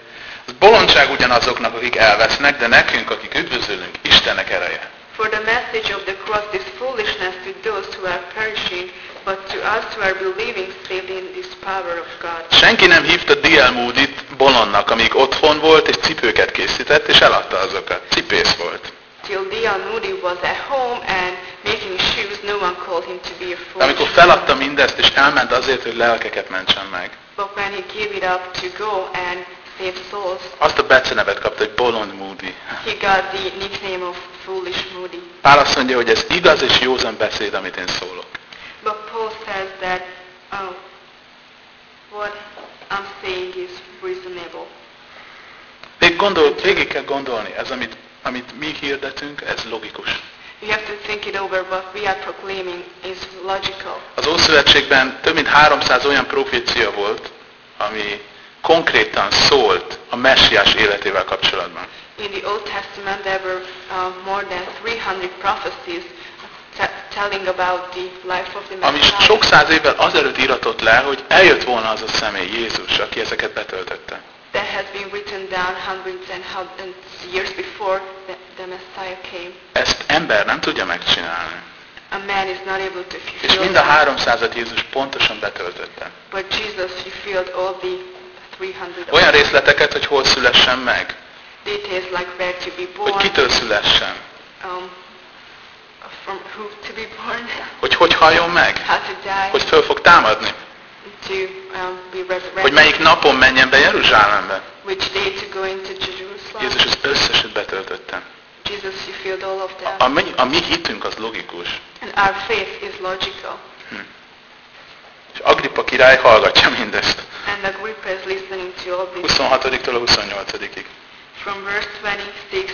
bolondság ugyanazoknak, akik elvesznek, de nekünk, akik üdvözölünk, Istennek ereje. For the message of the cross is foolishness to those who are perishing, but to us who are believing saving is power of God. Senki nem hívta D.L. Moody-t bolondnak, amíg otthon volt, és cipőket készített, és eladta azokat. Cipész volt. Till D.L. Moody was at home and making shoes, no one called him to be a De amikor feladta mindezt, és elment azért, hogy lelkeket mentsen meg, But when he gave it up to go and save souls, azt a becenevet kapta, hogy bolond Moody. he got the nickname of Foolish Moody. Pál azt mondja, hogy ez igaz és józan beszéd, amit én szólok. But Paul says that oh, what I'm saying is reasonable. Még gondol, végig kell gondolni, ez amit, amit mi hirdetünk, ez logikus. You have to think it over. What we are proclaiming is logical. Az Ószövetségben több mint 300 olyan profécia volt, ami konkrétan szólt a messiás életével kapcsolatban. In the Old Testament, there were uh, more than 300 prophecies telling about the life of the Ami Messiah. sok száz évvel azelőtt iratott le, hogy eljött volna az a személy, Jézus, aki ezeket betöltötte. That has been written down hundreds and hundreds years before the, the Messiah came. Ezt ember nem tudja megcsinálni. A man is not able to És mind a 300-at Jézus pontosan betöltötte. but Jesus fulfilled all the 300 of Olyan részleteket, hogy hol szülessen meg, hogy kitől szülessen, um, hogy hogy halljon meg, hogy föl fog támadni, um, hogy melyik napon menjen be Jeruzsálembe. Jézus az összeset betöltötte. Jesus fulfilled all of A, that. mi, a mi hitünk az logikus. And our faith is logical. És Agrippa király hallgatja mindezt. And Agrippa is listening to all this 26-tól a 28-ig. from verse 26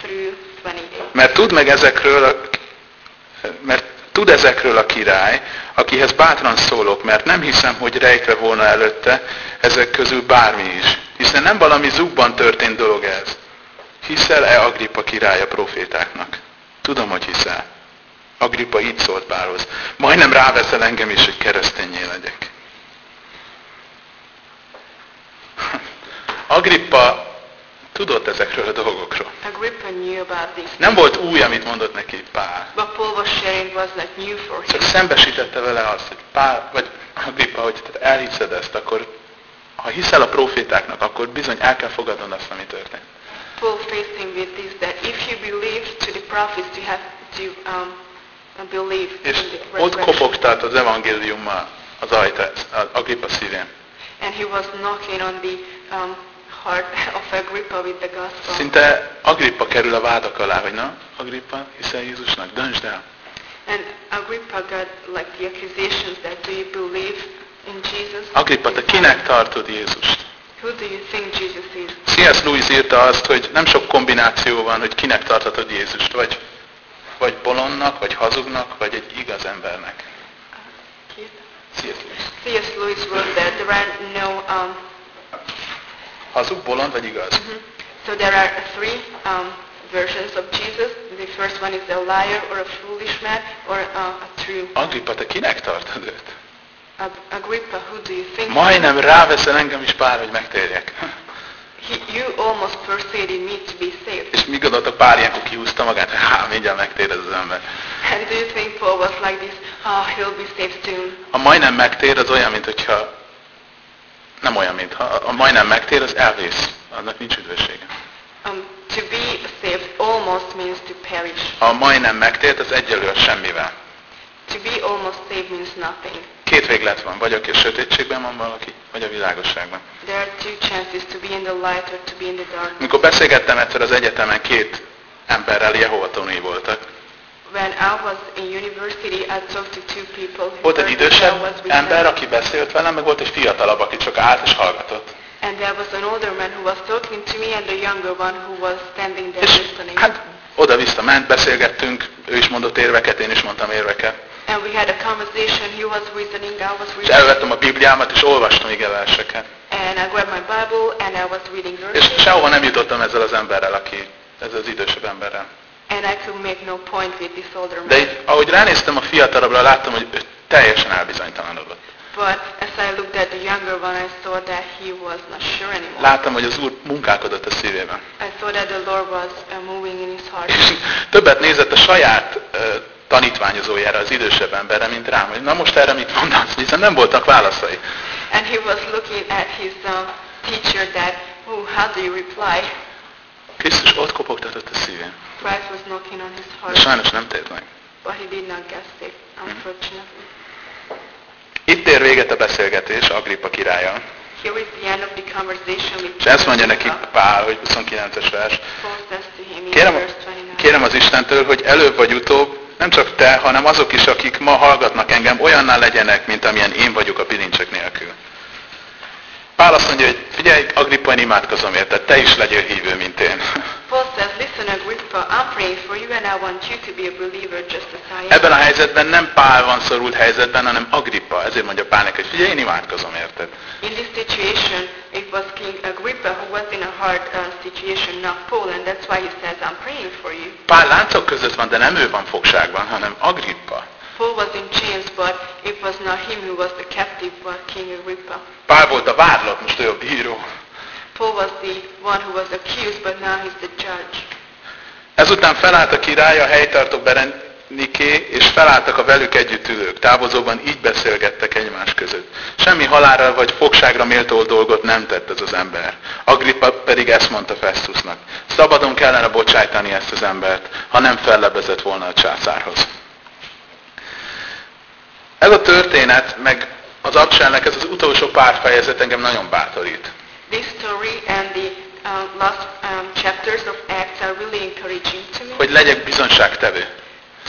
through 28. Mert tud meg ezekről a, mert tud ezekről a király, akihez bátran szólok, mert nem hiszem, hogy rejtve volna előtte ezek közül bármi is. Hiszen nem valami zugban történt dolog ez. Hiszel-e Agrippa király a profétáknak? Tudom, hogy hiszel. Agrippa így szólt Pálhoz. Majdnem ráveszel engem is, hogy keresztényé legyek. Agrippa tudott ezekről a dolgokról. Agrippa knew about this. Nem volt új, amit mondott neki Pál. Csak szembesítette vele azt, hogy Pál, vagy Agrippa, hogy te elhiszed ezt, akkor ha hiszel a profétáknak, akkor bizony el kell fogadnod azt, ami történt. Paul him with this that if you believe to the prophets, you have to um, És ott kopogtat az evangéliummal az ajtát, az Agrippa szívén. And he was knocking on the um, heart of Agrippa with the gospel. Szinte Agrippa kerül a vádak alá, hogy na, Agrippa, hiszel Jézusnak, döntsd el. And Agrippa got like the accusations that do you believe in Jesus? Agrippa, te kinek tartod Jézust? Who do you think Jesus is? C.S. Lewis írta azt, hogy nem sok kombináció van, hogy kinek tarthatod Jézust, vagy, vagy bolondnak, vagy hazugnak, vagy egy igaz embernek. C.S. Lewis. C.S. Lewis wrote that there are no, um, Hazug, bolond, vagy igaz? so there are three um, versions of Jesus. The first one is a liar or a foolish man or uh, a true. Agrippa, te kinek tartod őt? Ag- Agrippa, who do you think? Majdnem ráveszel engem is pár, hogy megtérjek. He, you almost persuaded me to be saved. És mi gondoltok, pár ilyenkor kihúzta magát, hogy há, mindjárt megtér ez az ember. And do you think Paul was like this? Oh, he'll be saved soon. A majdnem megtér az olyan, mint hogyha nem olyan, mint ha a majdnem megtér, az elvész. Annak nincs üdvössége. Um, to be saved almost means to perish. A majdnem megtért, az egyelő a semmivel. To be almost saved means nothing. Két véglet van, vagy aki a sötétségben van valaki, vagy a világosságban. There are two chances to be in the light or to be in the dark. Mikor beszélgettem egyszer az egyetemen, két emberrel Jehova tanúi voltak. When I was in university, I talked to two people Volt egy idősebb ember, aki beszélt velem, meg volt egy fiatalabb, aki csak állt és hallgatott. And there was an older man who was talking to me and a younger one who was standing there És listening. hát oda-vissza ment, beszélgettünk, ő is mondott érveket, én is mondtam érveket. And we had a conversation. He was reasoning, I was És reasoning. elvettem a Bibliámat, és olvastam ige verseket. And I grabbed my Bible and I was reading És sehova nem jutottam ezzel az emberrel, aki, ezzel az idősebb emberrel. And I could make no point with this older De man. így, ahogy ránéztem a fiatalabbra, láttam, hogy ő teljesen elbizonytalanodott. But as I looked at the younger one, I saw that he was not sure anymore. Láttam, hogy az Úr munkálkodott a szívében. I saw that the Lord was uh, moving in his heart. És többet nézett a saját tanítványozójára, az idősebb emberre, mint rám, hogy na most erre mit mondasz, hiszen nem voltak válaszai. And he was looking at his um, teacher that, oh, how do you reply? Krisztus ott kopogtatott a szívén. Christ was knocking on his De heart, sajnos nem tért meg. but he did not get saved, unfortunately. Itt ér véget a beszélgetés Agrippa királlyal. Here is the end of the conversation with És ezt mondja neki. Pál, hogy 29-es vers. Kérem, verse 29. kérem az Istentől, hogy előbb vagy utóbb nem csak te, hanem azok is, akik ma hallgatnak engem, olyanná legyenek, mint amilyen én vagyok a bilincsek nélkül. Pál azt mondja, hogy figyelj, Agrippa, én imádkozom érted, te is legyél hívő, mint én. Paul says, listen Agrippa, I'm praying for you and I want you to be a believer just as I am. Ebben a helyzetben nem Pál van szorult helyzetben, hanem Agrippa. Ezért mondja Pálnak, hogy figyelj, én imádkozom érted. In this situation, it was King Agrippa who was in a hard uh, situation, not Paul, and that's why he says, I'm praying for you. Pál láncok között van, de nem ő van fogságban, hanem Agrippa. Paul was in chains, but it was not him who was the captive, but King Agrippa. Pál volt a vádlott, most ő a bíró. Paul was the one who was accused, but now he's the judge. Ezután felállt a király, a helytartó Bereniké, és felálltak a velük együtt ülők. Távozóban így beszélgettek egymás között. Semmi halálra vagy fogságra méltó dolgot nem tett ez az ember. Agrippa pedig ezt mondta Festusnak. Szabadon kellene bocsájtani ezt az embert, ha nem fellebezett volna a császárhoz. Ez a történet, meg az absánnak ez az utolsó pár fejezet engem nagyon bátorít. This story and the um, last um, chapters of Acts are really encouraging to me Hogy legyek bizonságtevő.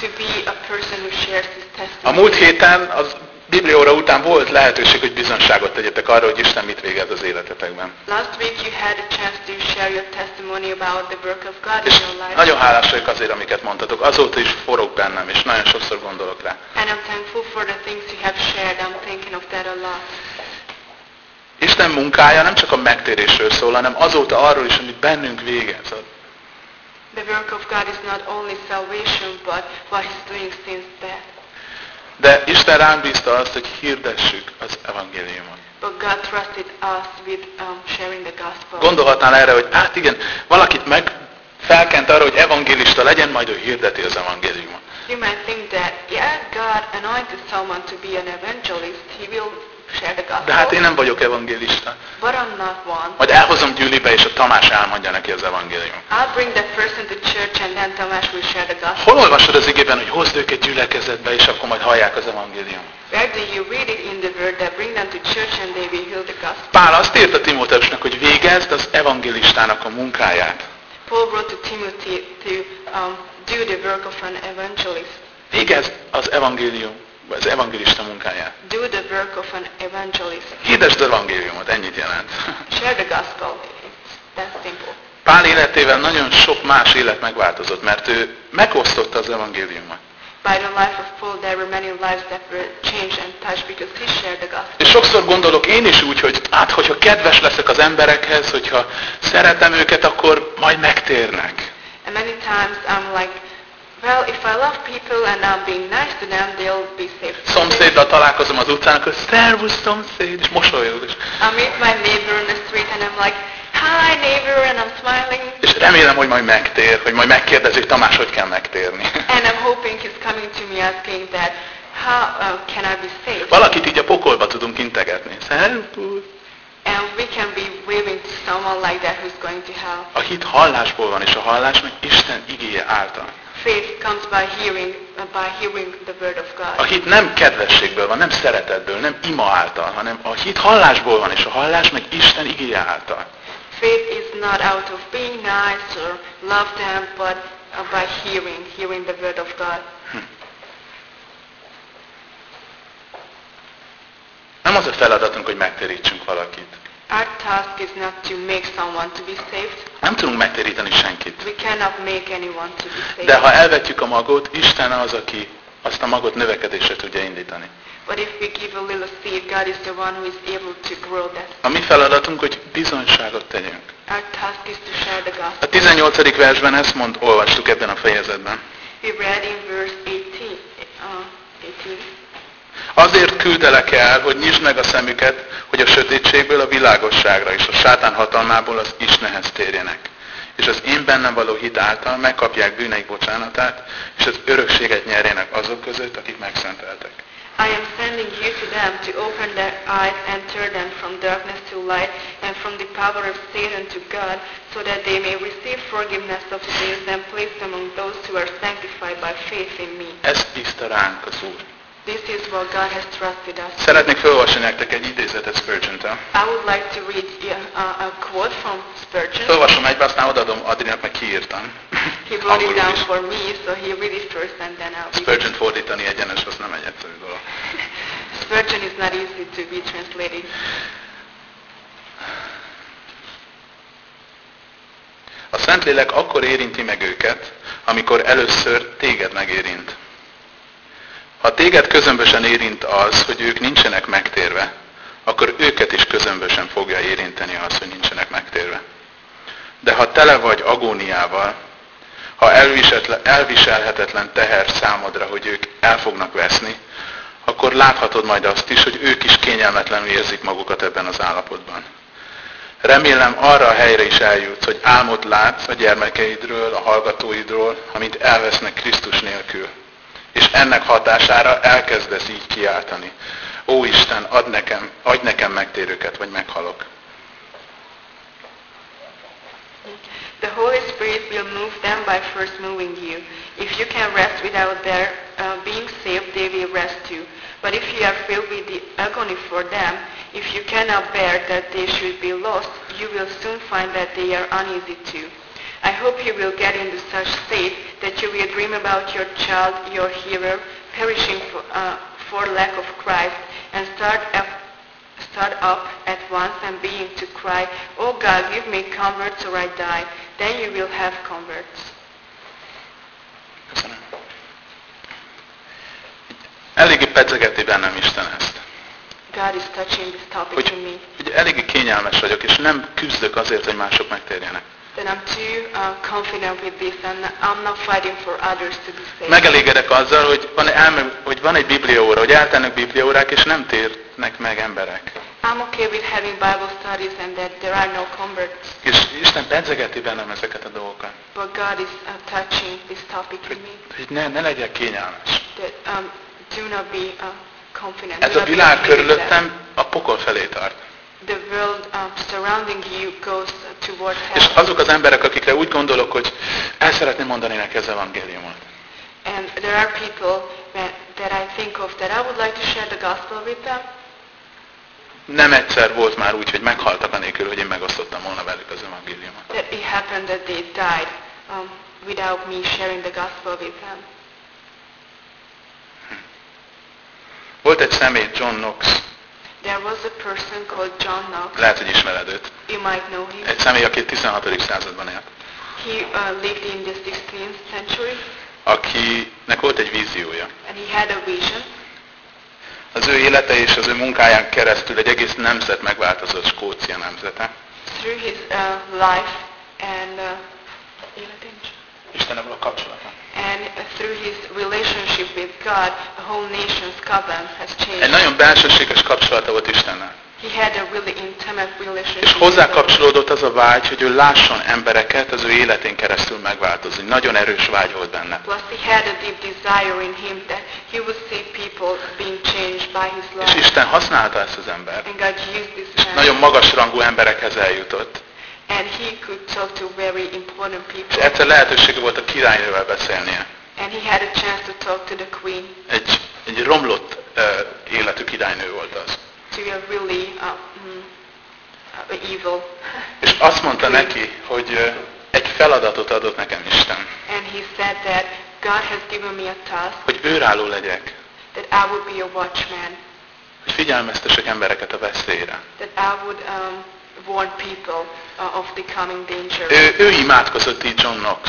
to be a person who shares his A testimony. múlt héten az Biblióra után volt lehetőség, hogy bizonságot tegyetek arra, hogy Isten mit végez az életetekben. Last week you had a chance to share your testimony about the work of God in És your life. nagyon hálás vagyok azért, amiket mondtatok. Azóta is forog bennem, és nagyon sokszor gondolok rá. And I'm thankful for the things you have shared. I'm thinking of that a lot. Isten munkája nem csak a megtérésről szól, hanem azóta arról is, amit bennünk végez. The work of God is not only salvation, but what He's doing since death. De Isten ránk bízta azt, hogy hirdessük az evangéliumot. But God trusted us with um, sharing the gospel. Gondolhatnál erre, hogy hát igen, valakit meg felkent arra, hogy evangélista legyen, majd ő hirdeti az evangéliumot. You might think that, yeah, God anointed someone to be an evangelist. He will De hát én nem vagyok evangélista. But I'm not one. Majd elhozom Gyülibe, és a Tamás elmondja neki az evangélium. I'll bring that person to church and then Thomas will share the gospel. Hol olvasod az igében, hogy hozd őket gyülekezetbe, és akkor majd hallják az evangélium? Where do you read it in the word that bring them to church and they will hear the gospel? Pál azt írta Timóteusnak, hogy végezd az evangélistának a munkáját. Paul wrote to Timothy to um, do the work of an evangelist. Végezd az evangélium, az evangélista munkáját. Do the work of an evangelist. Hirdesd az evangéliumot, ennyit jelent. Share the gospel. It's that simple. Pál életével nagyon sok más élet megváltozott, mert ő megosztotta az evangéliumot. By the life of Paul, there were many lives that were changed and touched because he shared the gospel. És sokszor gondolok én is úgy, hogy hát, hogyha kedves leszek az emberekhez, hogyha szeretem őket, akkor majd megtérnek. And many times I'm like, well, if I love people and I'm being nice to them, they'll be saved. Szomszéddal találkozom az utcán, akkor szervusz szomszéd, és mosolyog, és, I meet my neighbor in the street and I'm like, hi neighbor, and I'm smiling. és remélem, hogy majd megtér, hogy majd megkérdezi, hogy Tamás, hogy kell megtérni. And I'm hoping he's coming to me asking that, how uh, can I be saved? Valakit így a pokolba tudunk integetni. Szervusz! And we can be waving to someone like that who's going to hell. A hit hallásból van, és a hallás meg Isten igéje által. Faith comes by hearing, by hearing the word of A God. hit nem kedvességből van, nem szeretetből, nem ima által, hanem a hit hallásból van, és a hallás meg Isten igéje által. Faith is not out of being nice or love them, but uh, by hearing, hearing the word of God. Nem az a feladatunk, hogy megtérítsünk valakit. Our task is not to make someone to be saved. Nem tudunk megtéríteni senkit. We cannot make anyone to be saved. De ha elvetjük a magot, Isten az, aki azt a magot növekedésre tudja indítani. But if we give a little seed, God is the one who is able to grow that. A mi feladatunk, hogy bizonyságot tegyünk. Our task is to share the gospel. A 18. versben ezt mond, olvastuk ebben a fejezetben. We read in verse 18. Uh, 18. Azért küldelek el, hogy nyisd meg a szemüket, hogy a sötétségből a világosságra és a sátán hatalmából az Istenhez térjenek. És az én bennem való hit által megkapják bűneik bocsánatát, és az örökséget nyerjenek azok között, akik megszenteltek. I am sending you to them to open their eyes and turn them from darkness to light and from the power of Satan to God, so that they may receive forgiveness of sins and place among those who are sanctified by faith in me. Ezt bízta ránk az Úr. Szeretnék felolvasni nektek egy idézetet Spurgeon-től. I would like to read a, a quote from Spurgeon. Felolvasom egybe, aztán odaadom Adrinak, meg kiírtam. He wrote it down for me, so he read it first and then I'll read. Spurgeon fordítani egyenes, az nem egy egyszerű dolog. Spurgeon is not easy to be translated. A Szentlélek akkor érinti meg őket, amikor először téged megérint. Ha téged közömbösen érint az, hogy ők nincsenek megtérve, akkor őket is közömbösen fogja érinteni az, hogy nincsenek megtérve. De ha tele vagy agóniával, ha elviselhetetlen teher számodra, hogy ők el fognak veszni, akkor láthatod majd azt is, hogy ők is kényelmetlenül érzik magukat ebben az állapotban. Remélem arra a helyre is eljutsz, hogy álmot látsz a gyermekeidről, a hallgatóidról, amint elvesznek Krisztus nélkül. És ennek hatására elkezdesz így kiáltani. Ó Isten, ad nekem, adj nekem megtérőket, vagy meghalok. The Holy Spirit will move them by first moving you. If you can rest without their uh, being saved, they will rest too. But if you are filled with the agony for them, if you cannot bear that they should be lost, you will soon find that they are uneasy too. I hope you will get into such state that you will dream about your child, your hero, perishing for, uh, for lack of Christ, and start up start up at once and begin to cry, Oh God, give me converts or I die. Then you will have converts. Köszönöm. Eléggé pedzegeti bennem Isten ezt. God is touching this topic Hogy, in me. hogy eléggé kényelmes vagyok, és nem küzdök azért, hogy mások megtérjenek. That I'm too uh, confident with this and I'm not fighting for others to be saved. Megelégedek azzal, hogy van, elme, hogy van egy bibliaóra, hogy eltennek bibliaórák, és nem térnek meg emberek. I'm okay with having Bible studies and that there are no converts. És Isten pedzegeti bennem ezeket a dolgokat. But God is uh, touching this topic in me. Hogy ne, ne legyek kényelmes. That um, do not be uh, confident. Ez Do a világ körülöttem a pokol felé tart. The world um, surrounding you goes toward És hell. azok az emberek, akikre úgy gondolok, hogy el szeretném mondani neki az evangéliumot. And there are people that, that I think of that I would like to share the gospel with them. Nem egyszer volt már úgy, hogy meghaltak anélkül, hogy én megosztottam volna velük az evangéliumot. That it happened that they died um, without me sharing the gospel with them. Volt egy személy, John Knox, There was a person called John Knox. lehet, hogy ismered őt. You might know him. Egy személy, aki 16. században élt. He uh, lived in the 16th century Akinek volt egy víziója. and he had a vision. Az ő élete és az ő munkáján keresztül egy egész nemzet megváltozott, Skócia nemzete. Through his uh, life and uh, Istennel a kapcsolata. And through his relationship with God, the whole nation's covenant has Egy changed. nagyon belsőséges kapcsolata volt Istennel. He had a really intimate relationship. És hozzá kapcsolódott az a vágy, hogy ő lásson embereket az ő életén keresztül megváltozni. Nagyon erős vágy volt benne. Plus, he had a deep desire in him that he would see people being changed by his És. Isten használta ezt az embert. And God used this És man. nagyon magas rangú emberekhez eljutott. And he could talk to very important És people. egyszer lehetősége volt a királynővel beszélnie. And he had a chance to talk to the queen, Egy, egy romlott uh, életű királynő volt az. to a really uh, mm, uh, evil. És azt mondta neki, hogy uh, egy feladatot adott nekem Isten. And he said that God has given me a task Hogy őrálló legyek. that I would be a watchman, Hogy figyelmeztessek embereket a veszélyre. that I would um, warn people uh, of the coming danger. Ő, ő imádkozott így John Knox,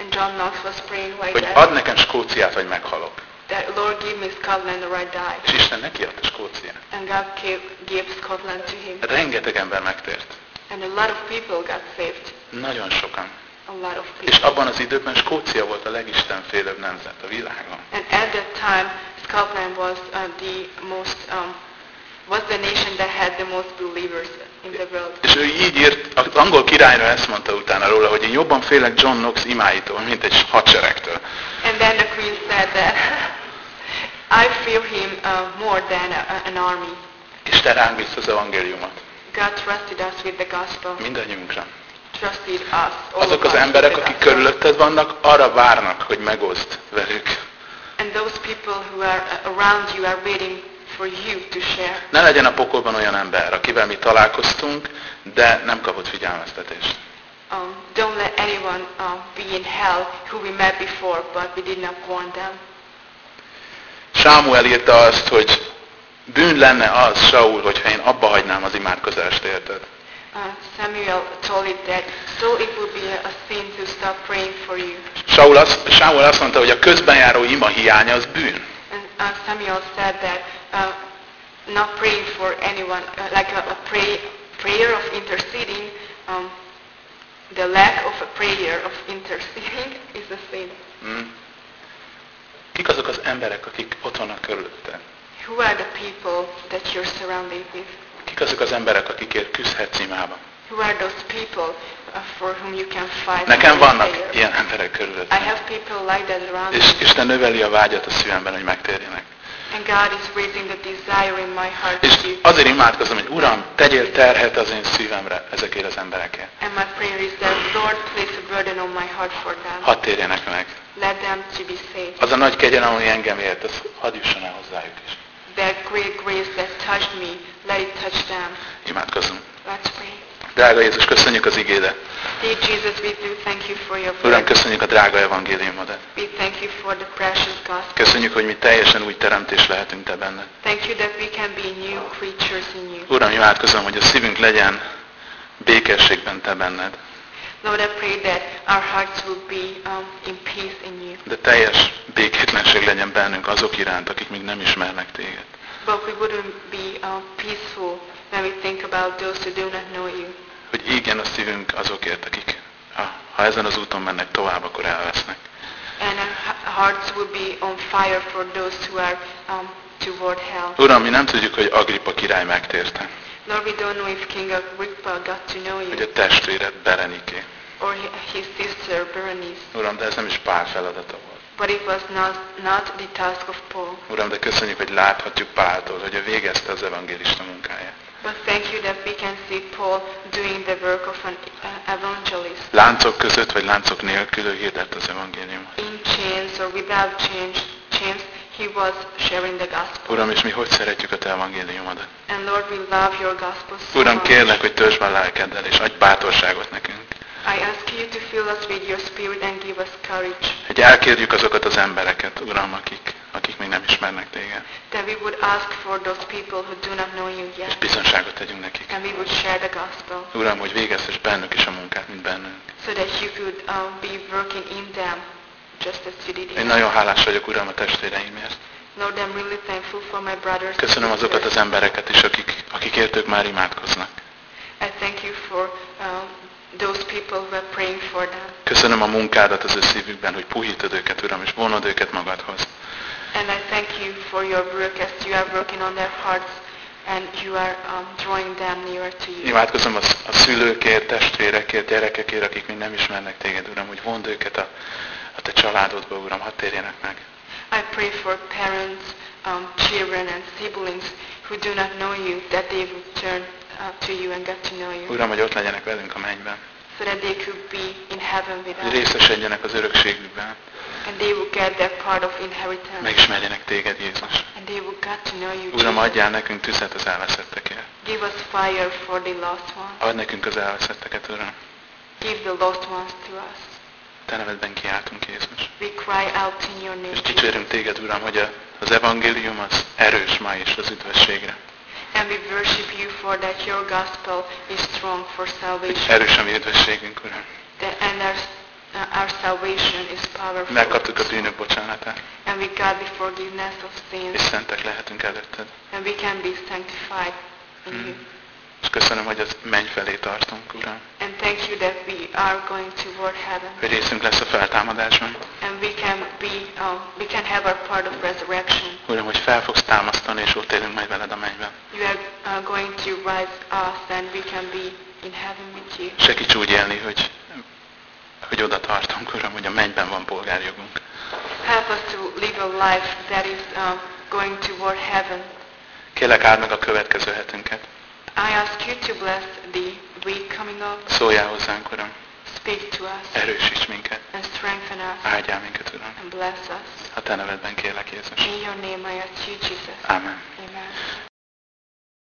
And John Knox was praying like hogy that, add nekem Skóciát, vagy meghalok. that Lord give me Scotland or I die. És Isten neki adta Skóciát. And God gave, gave Scotland to him. Rengeteg ember megtért. And a lot of people got saved. Nagyon sokan. A lot of És people. abban az időben Skócia volt a legistenfélőbb nemzet a világon. And at that time, Scotland was uh, the most, um, was the nation that had the most believers. És ő így írt, az angol királynő ezt mondta utána róla, hogy én jobban félek John Knox imáitól, mint egy hadseregtől. And then the queen said that I fear him uh, more than a, an army. Isten ránk vissza az evangéliumot. God trusted us with the gospel. Mindannyiunkra. Trusted us. Azok az emberek, akik körülötted vannak, arra várnak, hogy megoszd velük. And those people who are uh, around you are waiting for you to share. Ne legyen a pokolban olyan ember, akivel mi találkoztunk, de nem kapott figyelmeztetést. Um, don't let anyone uh, be in hell who we met before, but we did not warn them. Sámuel írta azt, hogy bűn lenne az, Saul, hogyha én abba hagynám az imádkozást, érted? Uh, Samuel told it that so it would be a, a sin to stop praying for you. Saul azt, Sámuel azt mondta, hogy a közben járó ima hiánya az bűn. And uh, Samuel said that uh, not praying for anyone, uh, like a, a pray, prayer of interceding, um, the lack of a prayer of interceding is a sin. Mm. Kik azok az emberek, akik ott vannak körülötted? Who are the people that you're surrounded with? Kik azok az emberek, akikért küzdhetsz imában? Who are those people uh, for whom you can fight Nekem vannak prayer? ilyen emberek I körülöttem. have people like that around És. Isten növeli a vágyat a szívemben, hogy megtérjenek. And God is raising the desire in my heart És azért imádkozom, hogy Uram, tegyél terhet az én szívemre ezekért az emberekért. And my prayer is that Lord place a burden on my heart for them. Hadd térjenek meg. Let them to be saved. Az a nagy kegyelem, ami engem ért, az hadd jusson el hozzájuk is. That great grace that touched me, let it touch them. Imádkozzunk. Let's pray. Drága Jézus, köszönjük az igédet. Dear Jesus, we do thank you for your Uram, köszönjük a drága evangéliumodat. We thank you for the precious gospel. Köszönjük, hogy mi teljesen új teremtés lehetünk Te benned. Thank you that we can be new creatures in you. Uram, imádkozom, hogy a szívünk legyen békességben Te benned, Lord, I pray that our hearts will be um, in peace in you. de teljes békétlenség legyen bennünk azok iránt, akik még nem ismernek Téged. But we wouldn't be uh, peaceful we think about those who do not know you. Hogy égjen a szívünk azokért, akik, ha, ezen az úton mennek tovább, akkor elvesznek. And our he- hearts will be on fire for those who are um, toward hell. Uram, mi nem tudjuk, hogy Agrippa király megtérte, Lord, we don't know if King Agrippa got to know hogy you a testvéred Bereniké. or hi- his sister Berenice. Uram, de ez nem is pár feladata volt. but it was not, not the task of Paul. Uram, de köszönjük, hogy láthatjuk Páltól, hogy ő végezte az evangélista munkáját. But thank you that we can see Paul doing the work of an uh, evangelist. Láncok között, vagy láncok nélkül ő hirdett az evangéliumot. In chains or without change, chains, he was sharing the gospel. Uram, és mi hogy szeretjük a Te evangéliumodat? And Lord, we love your gospel so Uram, kérlek, hogy töltsd be a lelkeddel, és adj bátorságot nekünk. I ask you to fill us with your spirit and give us courage. Hogy elkérjük azokat az embereket, Uram, akik, akik még nem ismernek Téged. That we would ask for those people who do not know you És yet. bizonságot tegyünk nekik. And we would share the gospel. Uram, hogy végeztes bennük is a munkát, mint bennünk. So that you could um, be working in them just as you did Én in nagyon hálás vagyok, Uram, a testvéreimért. Lord, I'm really thankful for my brothers. Köszönöm azokat az embereket is, akik, akikért ők már imádkoznak. I thank you for um, those people who are praying for them. Köszönöm a munkádat az ő szívükben, hogy puhítod őket, Uram, és vonod őket magadhoz. And I thank you for your work as you are working on their hearts and you are um, drawing them nearer to you. Imádkozom a, a szülőkért, testvérekért, gyerekekért, akik még nem ismernek téged, Uram, hogy vond őket a, a te családodba, Uram, hadd térjenek meg. I pray for parents, um, children and siblings who do not know you, that they would turn uh, to you and get to know you. Uram, hogy ott legyenek velünk a mennyben. So that they could be in heaven with us. részesedjenek az örökségükben. And they will get their part of inheritance. Megismerjenek téged, Jézus. And they will get to know you. Uram, Jesus. adjál nekünk tüzet az elveszettekért. Give us fire for the lost ones. Add nekünk az elveszetteket, Uram. Give the lost ones to us. Te nevedben kiáltunk, Jézus. We cry out in your name. És dicsérünk téged, Uram, hogy az evangélium az erős ma is az üdvösségre. And we worship you for that your gospel is strong for salvation. erős a mi üdvösségünk, Uram. That, and our, uh, our salvation is powerful. Megkaptuk a bűnök bocsánatát, And we got the forgiveness of és sins. szentek lehetünk előtted. And we can be sanctified in you. És köszönöm, hogy az menny felé tartunk, Uram. And thank you that we are going toward heaven. Hogy részünk lesz a feltámadásban. And we can be, uh, we can have our part of resurrection. Uram, hogy fel fogsz támasztani, és ott élünk majd veled a mennyben. You are uh, going to rise us and we can be in heaven with you. Segíts úgy élni, hogy, hogy oda tartunk, Uram, hogy a mennyben van polgárjogunk. Help us to live a life that is um, going toward heaven. Kérlek, áld meg a következő hetünket. I ask you to bless the week coming up. Szóljál hozzánk, Uram. Speak to us Erősíts minket. and strengthen us Áldjál minket, Uram. and bless us. A Te nevedben kérlek, Jézus. In your name I ask you, Jesus. Amen. Amen.